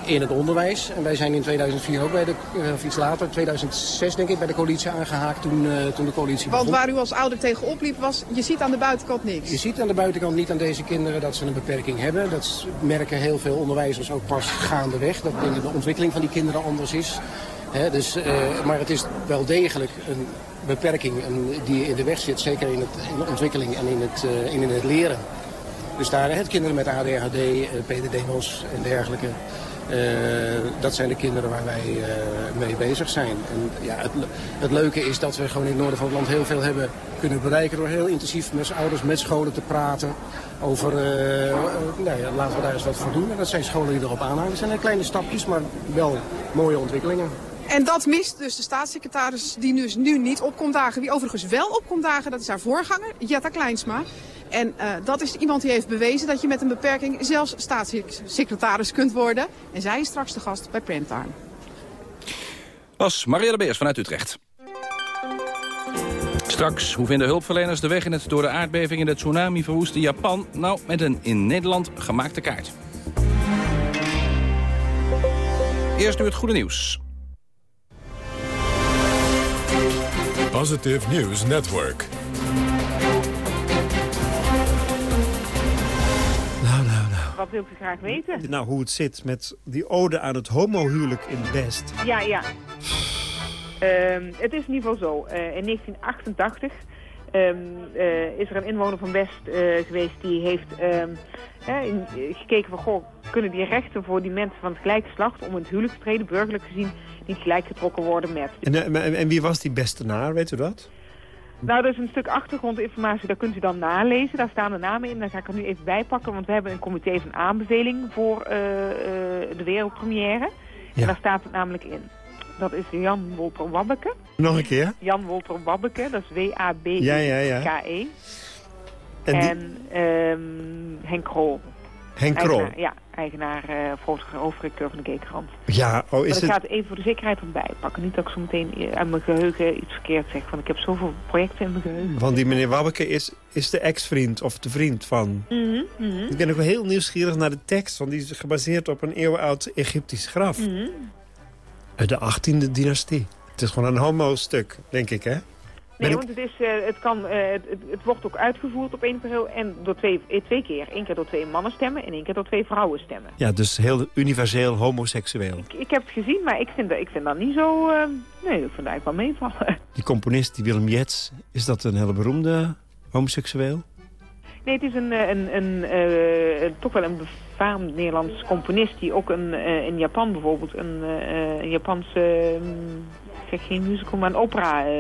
[SPEAKER 37] in het onderwijs. En wij zijn in 2004 ook bij de, of iets later, 2006 denk ik, bij de coalitie aangehaakt toen, uh, toen de coalitie
[SPEAKER 35] Want
[SPEAKER 37] begon.
[SPEAKER 35] waar u als ouder tegen opliep was, je ziet aan de buitenkant niks.
[SPEAKER 37] Je ziet aan de buitenkant niet aan deze kinderen dat ze een beperking hebben. Dat merken heel veel onderwijzers ook pas gaandeweg. Dat de ontwikkeling van die kinderen anders is. He, dus, uh, maar het is wel degelijk een beperking die in de weg zit. Zeker in, het, in de ontwikkeling en in het, uh, in het leren. Dus daar het kinderen met ADHD, PDD-NOS en dergelijke. Uh, dat zijn de kinderen waar wij uh, mee bezig zijn. En ja, het, het, leuke is dat we gewoon in het noorden van het land heel veel hebben kunnen bereiken... door heel intensief met ouders, met scholen te praten over... Uh, nou ja, laten we daar eens wat voor doen. En dat zijn scholen die erop aanhaken. Het zijn kleine stapjes, maar wel mooie ontwikkelingen.
[SPEAKER 35] En dat mist dus de staatssecretaris die dus nu niet opkomt dagen. Wie overigens wel opkomt dagen, dat is haar voorganger, Jetta Kleinsma. En uh, dat is iemand die heeft bewezen dat je met een beperking zelfs staatssecretaris kunt worden. En zij is straks de gast bij Primetime.
[SPEAKER 30] Was Marielle Beers vanuit Utrecht. Straks, hoe vinden hulpverleners de weg in het door de aardbeving en de tsunami verwoeste Japan? Nou, met een in Nederland gemaakte kaart. Eerst nu het goede nieuws.
[SPEAKER 1] Positive News Network.
[SPEAKER 38] Wat wilt u graag weten?
[SPEAKER 39] Nou, hoe het zit met die ode aan het homohuwelijk in Best.
[SPEAKER 38] Ja, ja. Ehm, het is in ieder geval zo. Eh, in 1988 ehm, eh, is er een inwoner van West eh, geweest die heeft ehm, gekeken van... Goh, kunnen die rechten voor die mensen van het gelijke geslacht om het huwelijk te treden, burgerlijk gezien, niet gelijk getrokken worden met.
[SPEAKER 39] En, en, en wie was die bestenaar, weet u dat?
[SPEAKER 38] Nou, dat is een stuk achtergrondinformatie, daar kunt u dan nalezen. Daar staan de namen in, daar ga ik er nu even bij pakken. Want we hebben een comité van aanbeveling voor eh, eh, de wereldpremière. En daar staat het namelijk in. Dat is Jan Wolter Wabbeke.
[SPEAKER 39] Nog een keer?
[SPEAKER 38] Jan Wolter Wabbeke, dat is W-A-B-E-K-E.
[SPEAKER 39] Ja, ja, ja.
[SPEAKER 38] En, ehm, Henk Krol.
[SPEAKER 39] Henk Krol.
[SPEAKER 38] Eigenaar, ja, eigenaar, uh, hoofdredacteur van de Geekrand.
[SPEAKER 39] Ja, oh, is
[SPEAKER 38] maar ik
[SPEAKER 39] het...
[SPEAKER 38] ga het even voor de zekerheid erbij pakken. Niet dat ik zo meteen eh, aan mijn geheugen iets verkeerd zeg. Want ik heb zoveel projecten in mijn geheugen.
[SPEAKER 39] Want die meneer Wabbeke is, is de ex-vriend of de vriend van...
[SPEAKER 38] Mhm, mhm.
[SPEAKER 39] Ik ben ook heel nieuwsgierig naar de tekst, want die is gebaseerd op een eeuwenoud Egyptisch graf.
[SPEAKER 38] Mhm.
[SPEAKER 39] Uit de 18e dynastie. Het is gewoon een homo-stuk, denk ik, hè?
[SPEAKER 38] Nee,
[SPEAKER 39] ik-
[SPEAKER 38] want het, is, eh, het, kan, eh, het, het- wordt ook uitgevoerd op één persoon en door twee, eh, twee keer. Eén keer door twee mannen stemmen en één keer door twee vrouwen stemmen.
[SPEAKER 39] Ja, dus heel universeel homoseksueel.
[SPEAKER 38] Ik, ik heb het gezien, maar ik vind, dat- ik vind dat niet zo... nee, ik vind dat eigenlijk wel meevallen.
[SPEAKER 39] Die componist, die Willem Jets, is dat een hele beroemde homoseksueel?
[SPEAKER 38] Nee, het is een, een, een, toch wel een befaamd Nederlands componist... die ook een, in Japan bijvoorbeeld een, Japanse... mm, ik zeg geen musical, maar een opera... eh,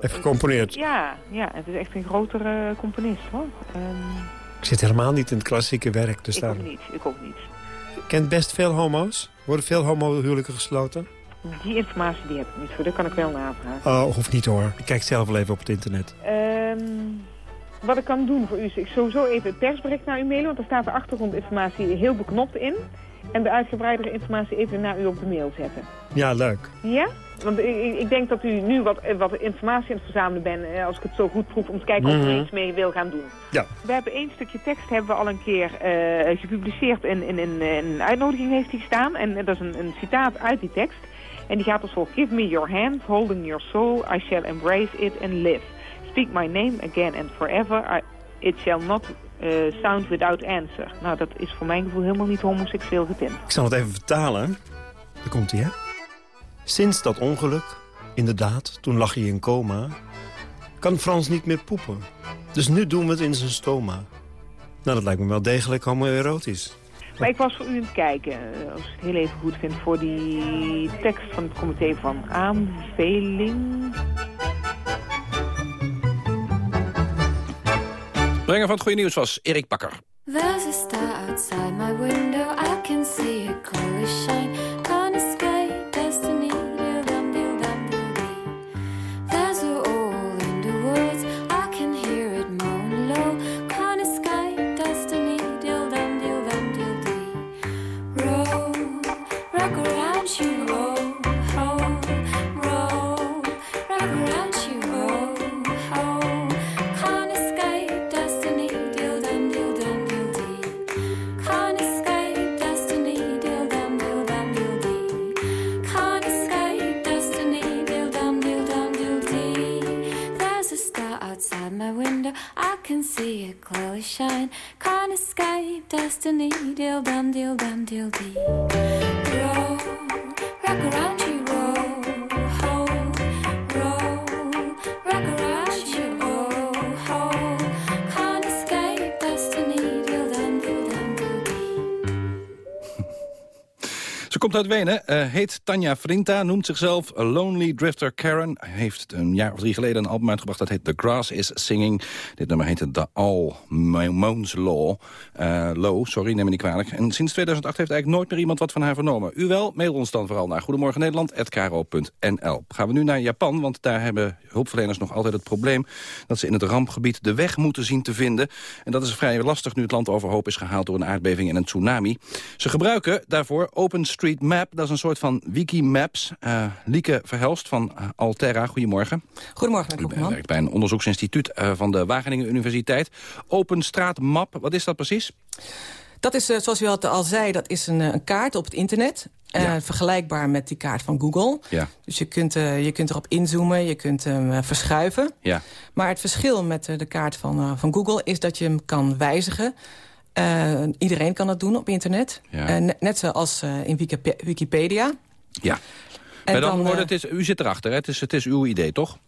[SPEAKER 39] Heeft gecomponeerd.
[SPEAKER 38] ja, ja, het is echt een grotere componist, hoor. Ehm,
[SPEAKER 39] Ik zit helemaal niet in het klassieke werk, dus
[SPEAKER 38] ik
[SPEAKER 39] daar...
[SPEAKER 38] ook niet, ik ook niet.
[SPEAKER 39] Kent best veel homo's? Worden veel homohuwelijken gesloten?
[SPEAKER 38] Die informatie die heb ik niet, voor dat kan ik wel navragen.
[SPEAKER 39] Oh, hoeft niet hoor. Ik kijk zelf wel even op het internet.
[SPEAKER 38] Ehm, wat ik kan doen voor u is ik sowieso even het persbericht naar u mailen, want daar staat de achtergrondinformatie heel beknopt in. En de uitgebreidere informatie even naar u op de mail zetten.
[SPEAKER 39] Ja, leuk.
[SPEAKER 38] Ja? Want ik, ik- denk dat u nu wat, eh, wat informatie aan het verzamelen bent, eh, als ik het zo goed proef, om te kijken of u
[SPEAKER 39] Mhm.
[SPEAKER 38] er iets mee wil gaan doen.
[SPEAKER 39] Ja.
[SPEAKER 38] We hebben één stukje tekst hebben we al een keer eh, gepubliceerd in, in, in, in een uitnodiging heeft die gestaan. En dat is een, een citaat uit die tekst. En die gaat als volgt. Give me your hand, holding your soul, I shall embrace it and live. Speak my name again and forever, I, it shall not eh, sound without answer. Nou, dat is voor mijn gevoel helemaal niet homoseksueel getint.
[SPEAKER 39] Ik zal het even vertalen. Daar komt hij, hè? Sinds dat ongeluk, inderdaad, toen lag hij in coma... kan Frans niet meer poepen. Dus nu doen we het in zijn stoma. Nou, dat lijkt me wel degelijk homoerotisch.
[SPEAKER 38] Maar ik was voor u aan het kijken, eh, als ik het heel even goed vind, voor die tekst van het comité van aanbeveling.
[SPEAKER 30] Brenger van het goede nieuws was Erik Bakker.
[SPEAKER 40] There's a star outside my window. I can see it clearly shine.
[SPEAKER 30] Uit Wenen, eh, heet Tanja Frinta, noemt zichzelf Lonely Drifter Karen. Heeft een jaar of drie geleden een album uitgebracht dat heet The Grass is Singing. Dit nummer heette The All Moons Law. Eh, Low, sorry, neem me niet kwalijk. En sinds 2008 heeft eigenlijk nooit meer iemand wat van haar vernomen. U wel, mail ons dan vooral naar goedemorgennederland.kro.nl. Gaan we nu naar Japan, want daar hebben hulpverleners nog altijd het probleem... dat ze in het rampgebied de weg moeten zien te vinden. En dat is vrij lastig nu het land overhoop is gehaald door een aardbeving en een tsunami. Ze gebruiken daarvoor OpenStreetMap, dat is een soort van Wikimaps. Eh Lieke Verhelst van eh, Alterra, goedemorgen.
[SPEAKER 41] Goedemorgen, meneer
[SPEAKER 30] U werkt bij een onderzoeksinstituut eh, van de Wageningen Universiteit. OpenStraatMap, wat is dat precies?
[SPEAKER 41] Dat is, zoals u al- zei, dat is een, een kaart op het internet.
[SPEAKER 42] Vergelijkbaar met die kaart van Google.
[SPEAKER 30] Ja.
[SPEAKER 42] Dus je kunt, je kunt erop inzoomen, je kunt hem verschuiven.
[SPEAKER 30] Ja.
[SPEAKER 42] Maar het verschil met de kaart van, van Google is dat je hem kan wijzigen. Eh, iedereen kan dat doen op internet.
[SPEAKER 30] Ja.
[SPEAKER 42] Eh, net, zoals eh, in Wikipe- Wikipedia.
[SPEAKER 30] Ja.
[SPEAKER 42] En dan, eh,
[SPEAKER 30] het is, u zit erachter, hè? Het, is, het is uw idee, toch?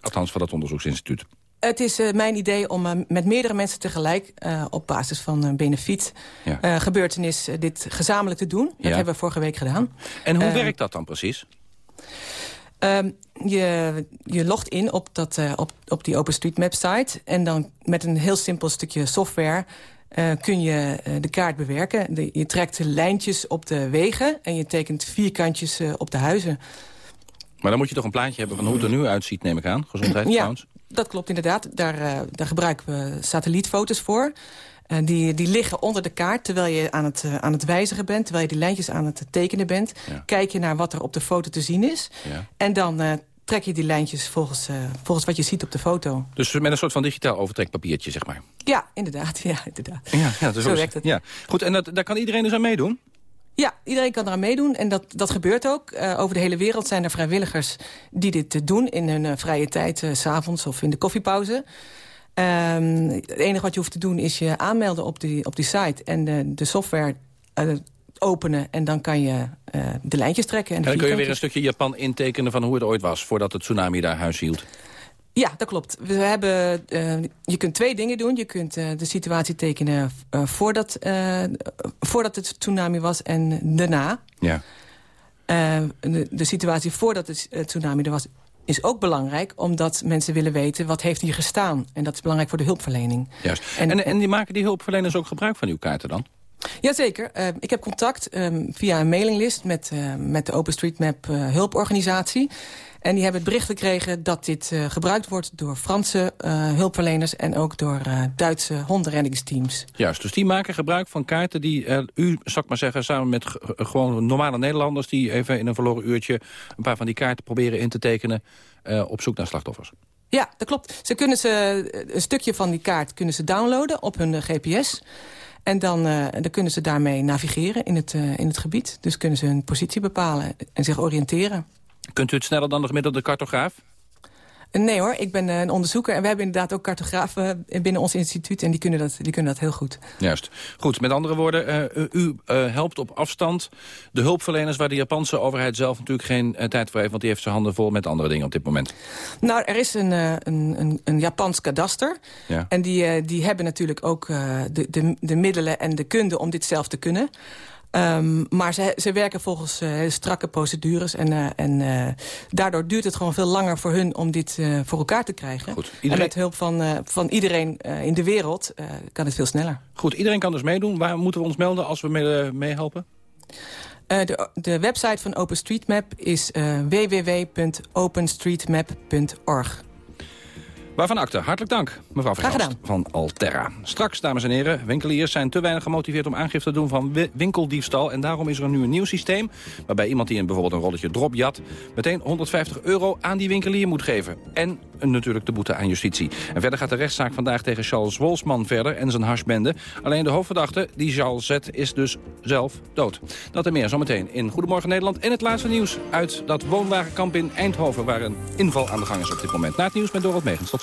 [SPEAKER 30] Althans, van dat onderzoeksinstituut.
[SPEAKER 42] Het is mijn idee om met meerdere mensen tegelijk... op basis van een benefiet
[SPEAKER 30] Ja.
[SPEAKER 42] gebeurtenis dit gezamenlijk te doen. Dat
[SPEAKER 30] Ja.
[SPEAKER 42] hebben we vorige week gedaan.
[SPEAKER 30] En hoe werkt dat dan precies?
[SPEAKER 42] Ehm, je, je logt in op, dat, op, op die OpenStreetMap-site... en dan met een heel simpel stukje software... eh, kun je eh, de kaart bewerken. De- je trekt lijntjes op de wegen... en je tekent vierkantjes eh, op de huizen.
[SPEAKER 30] Maar dan moet je toch een plaatje hebben van hoe het er nu uitziet, neem ik aan. Gezondheid
[SPEAKER 42] Ja, dat klopt inderdaad. Daar, daar gebruiken we satellietfoto's voor. Die, die liggen onder de kaart terwijl je aan het, aan het wijzigen bent... terwijl je die lijntjes aan het tekenen bent. Kijk je naar wat er op de foto te zien is.
[SPEAKER 30] Ja.
[SPEAKER 42] En dan trek je die lijntjes volgens, eh, volgens wat je ziet op de foto.
[SPEAKER 30] Dus met een soort van digitaal overtrekpapiertje, zeg maar.
[SPEAKER 42] Ja, inderdaad. Ja, inderdaad.
[SPEAKER 30] Ja, ja is
[SPEAKER 42] Zo
[SPEAKER 30] ook-
[SPEAKER 42] werkt het.
[SPEAKER 30] Ja. Goed, en dat, daar kan iedereen dus aan meedoen?
[SPEAKER 42] Ja, iedereen kan eraan meedoen en dat, dat gebeurt ook. Eh, over de hele wereld zijn er vrijwilligers die dit eh, doen... in hun vrije tijd, s s'avonds of in de koffiepauze. Ehm, het enige wat je hoeft te doen is je aanmelden op die, op die site... en de, de software openen en dan kan je eh, de lijntjes trekken. En,
[SPEAKER 30] En dan kun je weer een stukje Japan intekenen van hoe het ooit was... voordat het tsunami daar huis hield.
[SPEAKER 42] Ja, dat klopt. We hebben, eh, je kunt twee dingen doen. Je kunt eh, de situatie tekenen voordat, voordat het tsunami was en daarna.
[SPEAKER 30] Ja.
[SPEAKER 42] De, de situatie voordat het tsunami er was is ook belangrijk... omdat mensen willen weten wat heeft hier gestaan. En dat is belangrijk voor de hulpverlening.
[SPEAKER 30] Juist. En, en, die maken die hulpverleners ook gebruik van uw kaarten dan?
[SPEAKER 42] Jazeker. Uh, ik heb contact um, via een mailinglist met, uh, met de OpenStreetMap uh, hulporganisatie. En die hebben het bericht gekregen dat dit uh, gebruikt wordt door Franse hulpverleners... en ook door Duitse hondenreddingsteams.
[SPEAKER 30] Juist, dus die maken gebruik van kaarten die u, zal ik maar zeggen... samen met gewoon normale Nederlanders... die even in een verloren uurtje een paar van die kaarten proberen in te tekenen... Op zoek naar slachtoffers.
[SPEAKER 42] Ja, dat klopt. Ze kunnen ze, een stukje van die kaart kunnen ze downloaden op hun GPS... En dan, uh, dan kunnen ze daarmee navigeren in het, uh, in het gebied. Dus kunnen ze hun positie bepalen en zich oriënteren.
[SPEAKER 30] Kunt u het sneller dan de gemiddelde cartograaf?
[SPEAKER 42] Nee hoor, ik ben een onderzoeker en we hebben inderdaad ook cartografen binnen ons instituut en die kunnen dat, die kunnen dat heel goed.
[SPEAKER 30] Juist. Goed, met andere woorden, uh, u uh, helpt op afstand de hulpverleners waar de Japanse overheid zelf natuurlijk geen uh, tijd voor heeft, want die heeft zijn handen vol met andere dingen op dit moment.
[SPEAKER 42] Nou, er is een, een, een, een Japans kadaster
[SPEAKER 30] ja.
[SPEAKER 42] en die, die hebben natuurlijk ook de, de, de middelen en de kunde om dit zelf te kunnen. Um, maar ze, ze werken volgens uh, strakke procedures. En, uh, en uh, daardoor duurt het gewoon veel langer voor hun om dit voor elkaar te krijgen.
[SPEAKER 30] Goed,
[SPEAKER 42] iedereen... En met hulp van, van iedereen in de wereld kan het veel sneller.
[SPEAKER 30] Goed, iedereen kan dus meedoen. Waar moeten we ons melden als we mee, meehelpen?
[SPEAKER 42] de, de website van OpenStreetMap is www.openstreetmap.org.
[SPEAKER 30] Waarvan akte, hartelijk dank, mevrouw Verhelst van Alterra. Straks, dames en heren, winkeliers zijn te weinig gemotiveerd om aangifte te doen van winkeldiefstal. En daarom is er nu een nieuw systeem waarbij iemand die een, bijvoorbeeld een rolletje drop jat... meteen 150 euro aan die winkelier moet geven. En natuurlijk de boete aan justitie. En verder gaat de rechtszaak vandaag tegen Charles Wolfsman verder en zijn hashbende. Alleen de hoofdverdachte, die Charles Z, is dus zelf dood. Dat en meer zometeen in Goedemorgen Nederland. En het laatste nieuws uit dat woonwagenkamp in Eindhoven... waar een inval aan de gang is op dit moment. Na het nieuws met Dorot Megens. Tot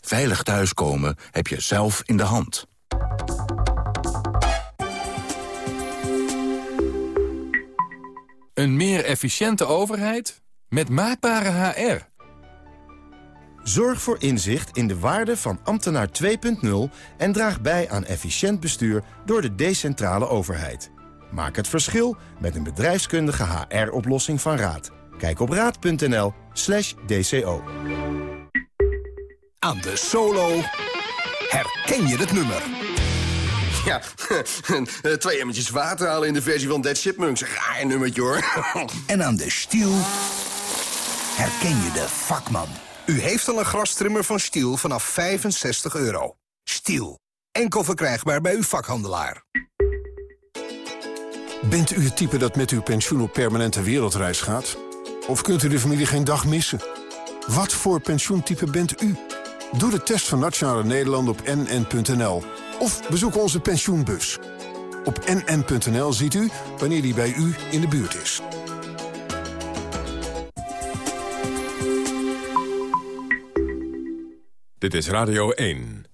[SPEAKER 41] Veilig thuiskomen heb je zelf in de hand.
[SPEAKER 43] Een meer efficiënte overheid met maakbare HR.
[SPEAKER 13] Zorg voor inzicht in de waarde van ambtenaar 2.0 en draag bij aan efficiënt bestuur door de decentrale overheid. Maak het verschil met een bedrijfskundige HR-oplossing van Raad. Kijk op raad.nl dco.
[SPEAKER 44] Aan de solo herken je het nummer.
[SPEAKER 26] Ja, twee emmertjes water halen in de versie van Dead Chipmunks. Raar nummertje hoor.
[SPEAKER 44] En aan de stiel herken je de vakman. U heeft al een grastrimmer van Stiel vanaf 65 euro. Stiel, enkel verkrijgbaar bij uw vakhandelaar.
[SPEAKER 1] Bent u het type dat met uw pensioen op permanente wereldreis gaat? Of kunt u de familie geen dag missen? Wat voor pensioentype bent u? Doe de test van Nationale Nederland op nn.nl. Of bezoek onze pensioenbus. Op nn.nl ziet u wanneer die bij u in de buurt is.
[SPEAKER 45] Dit is Radio 1.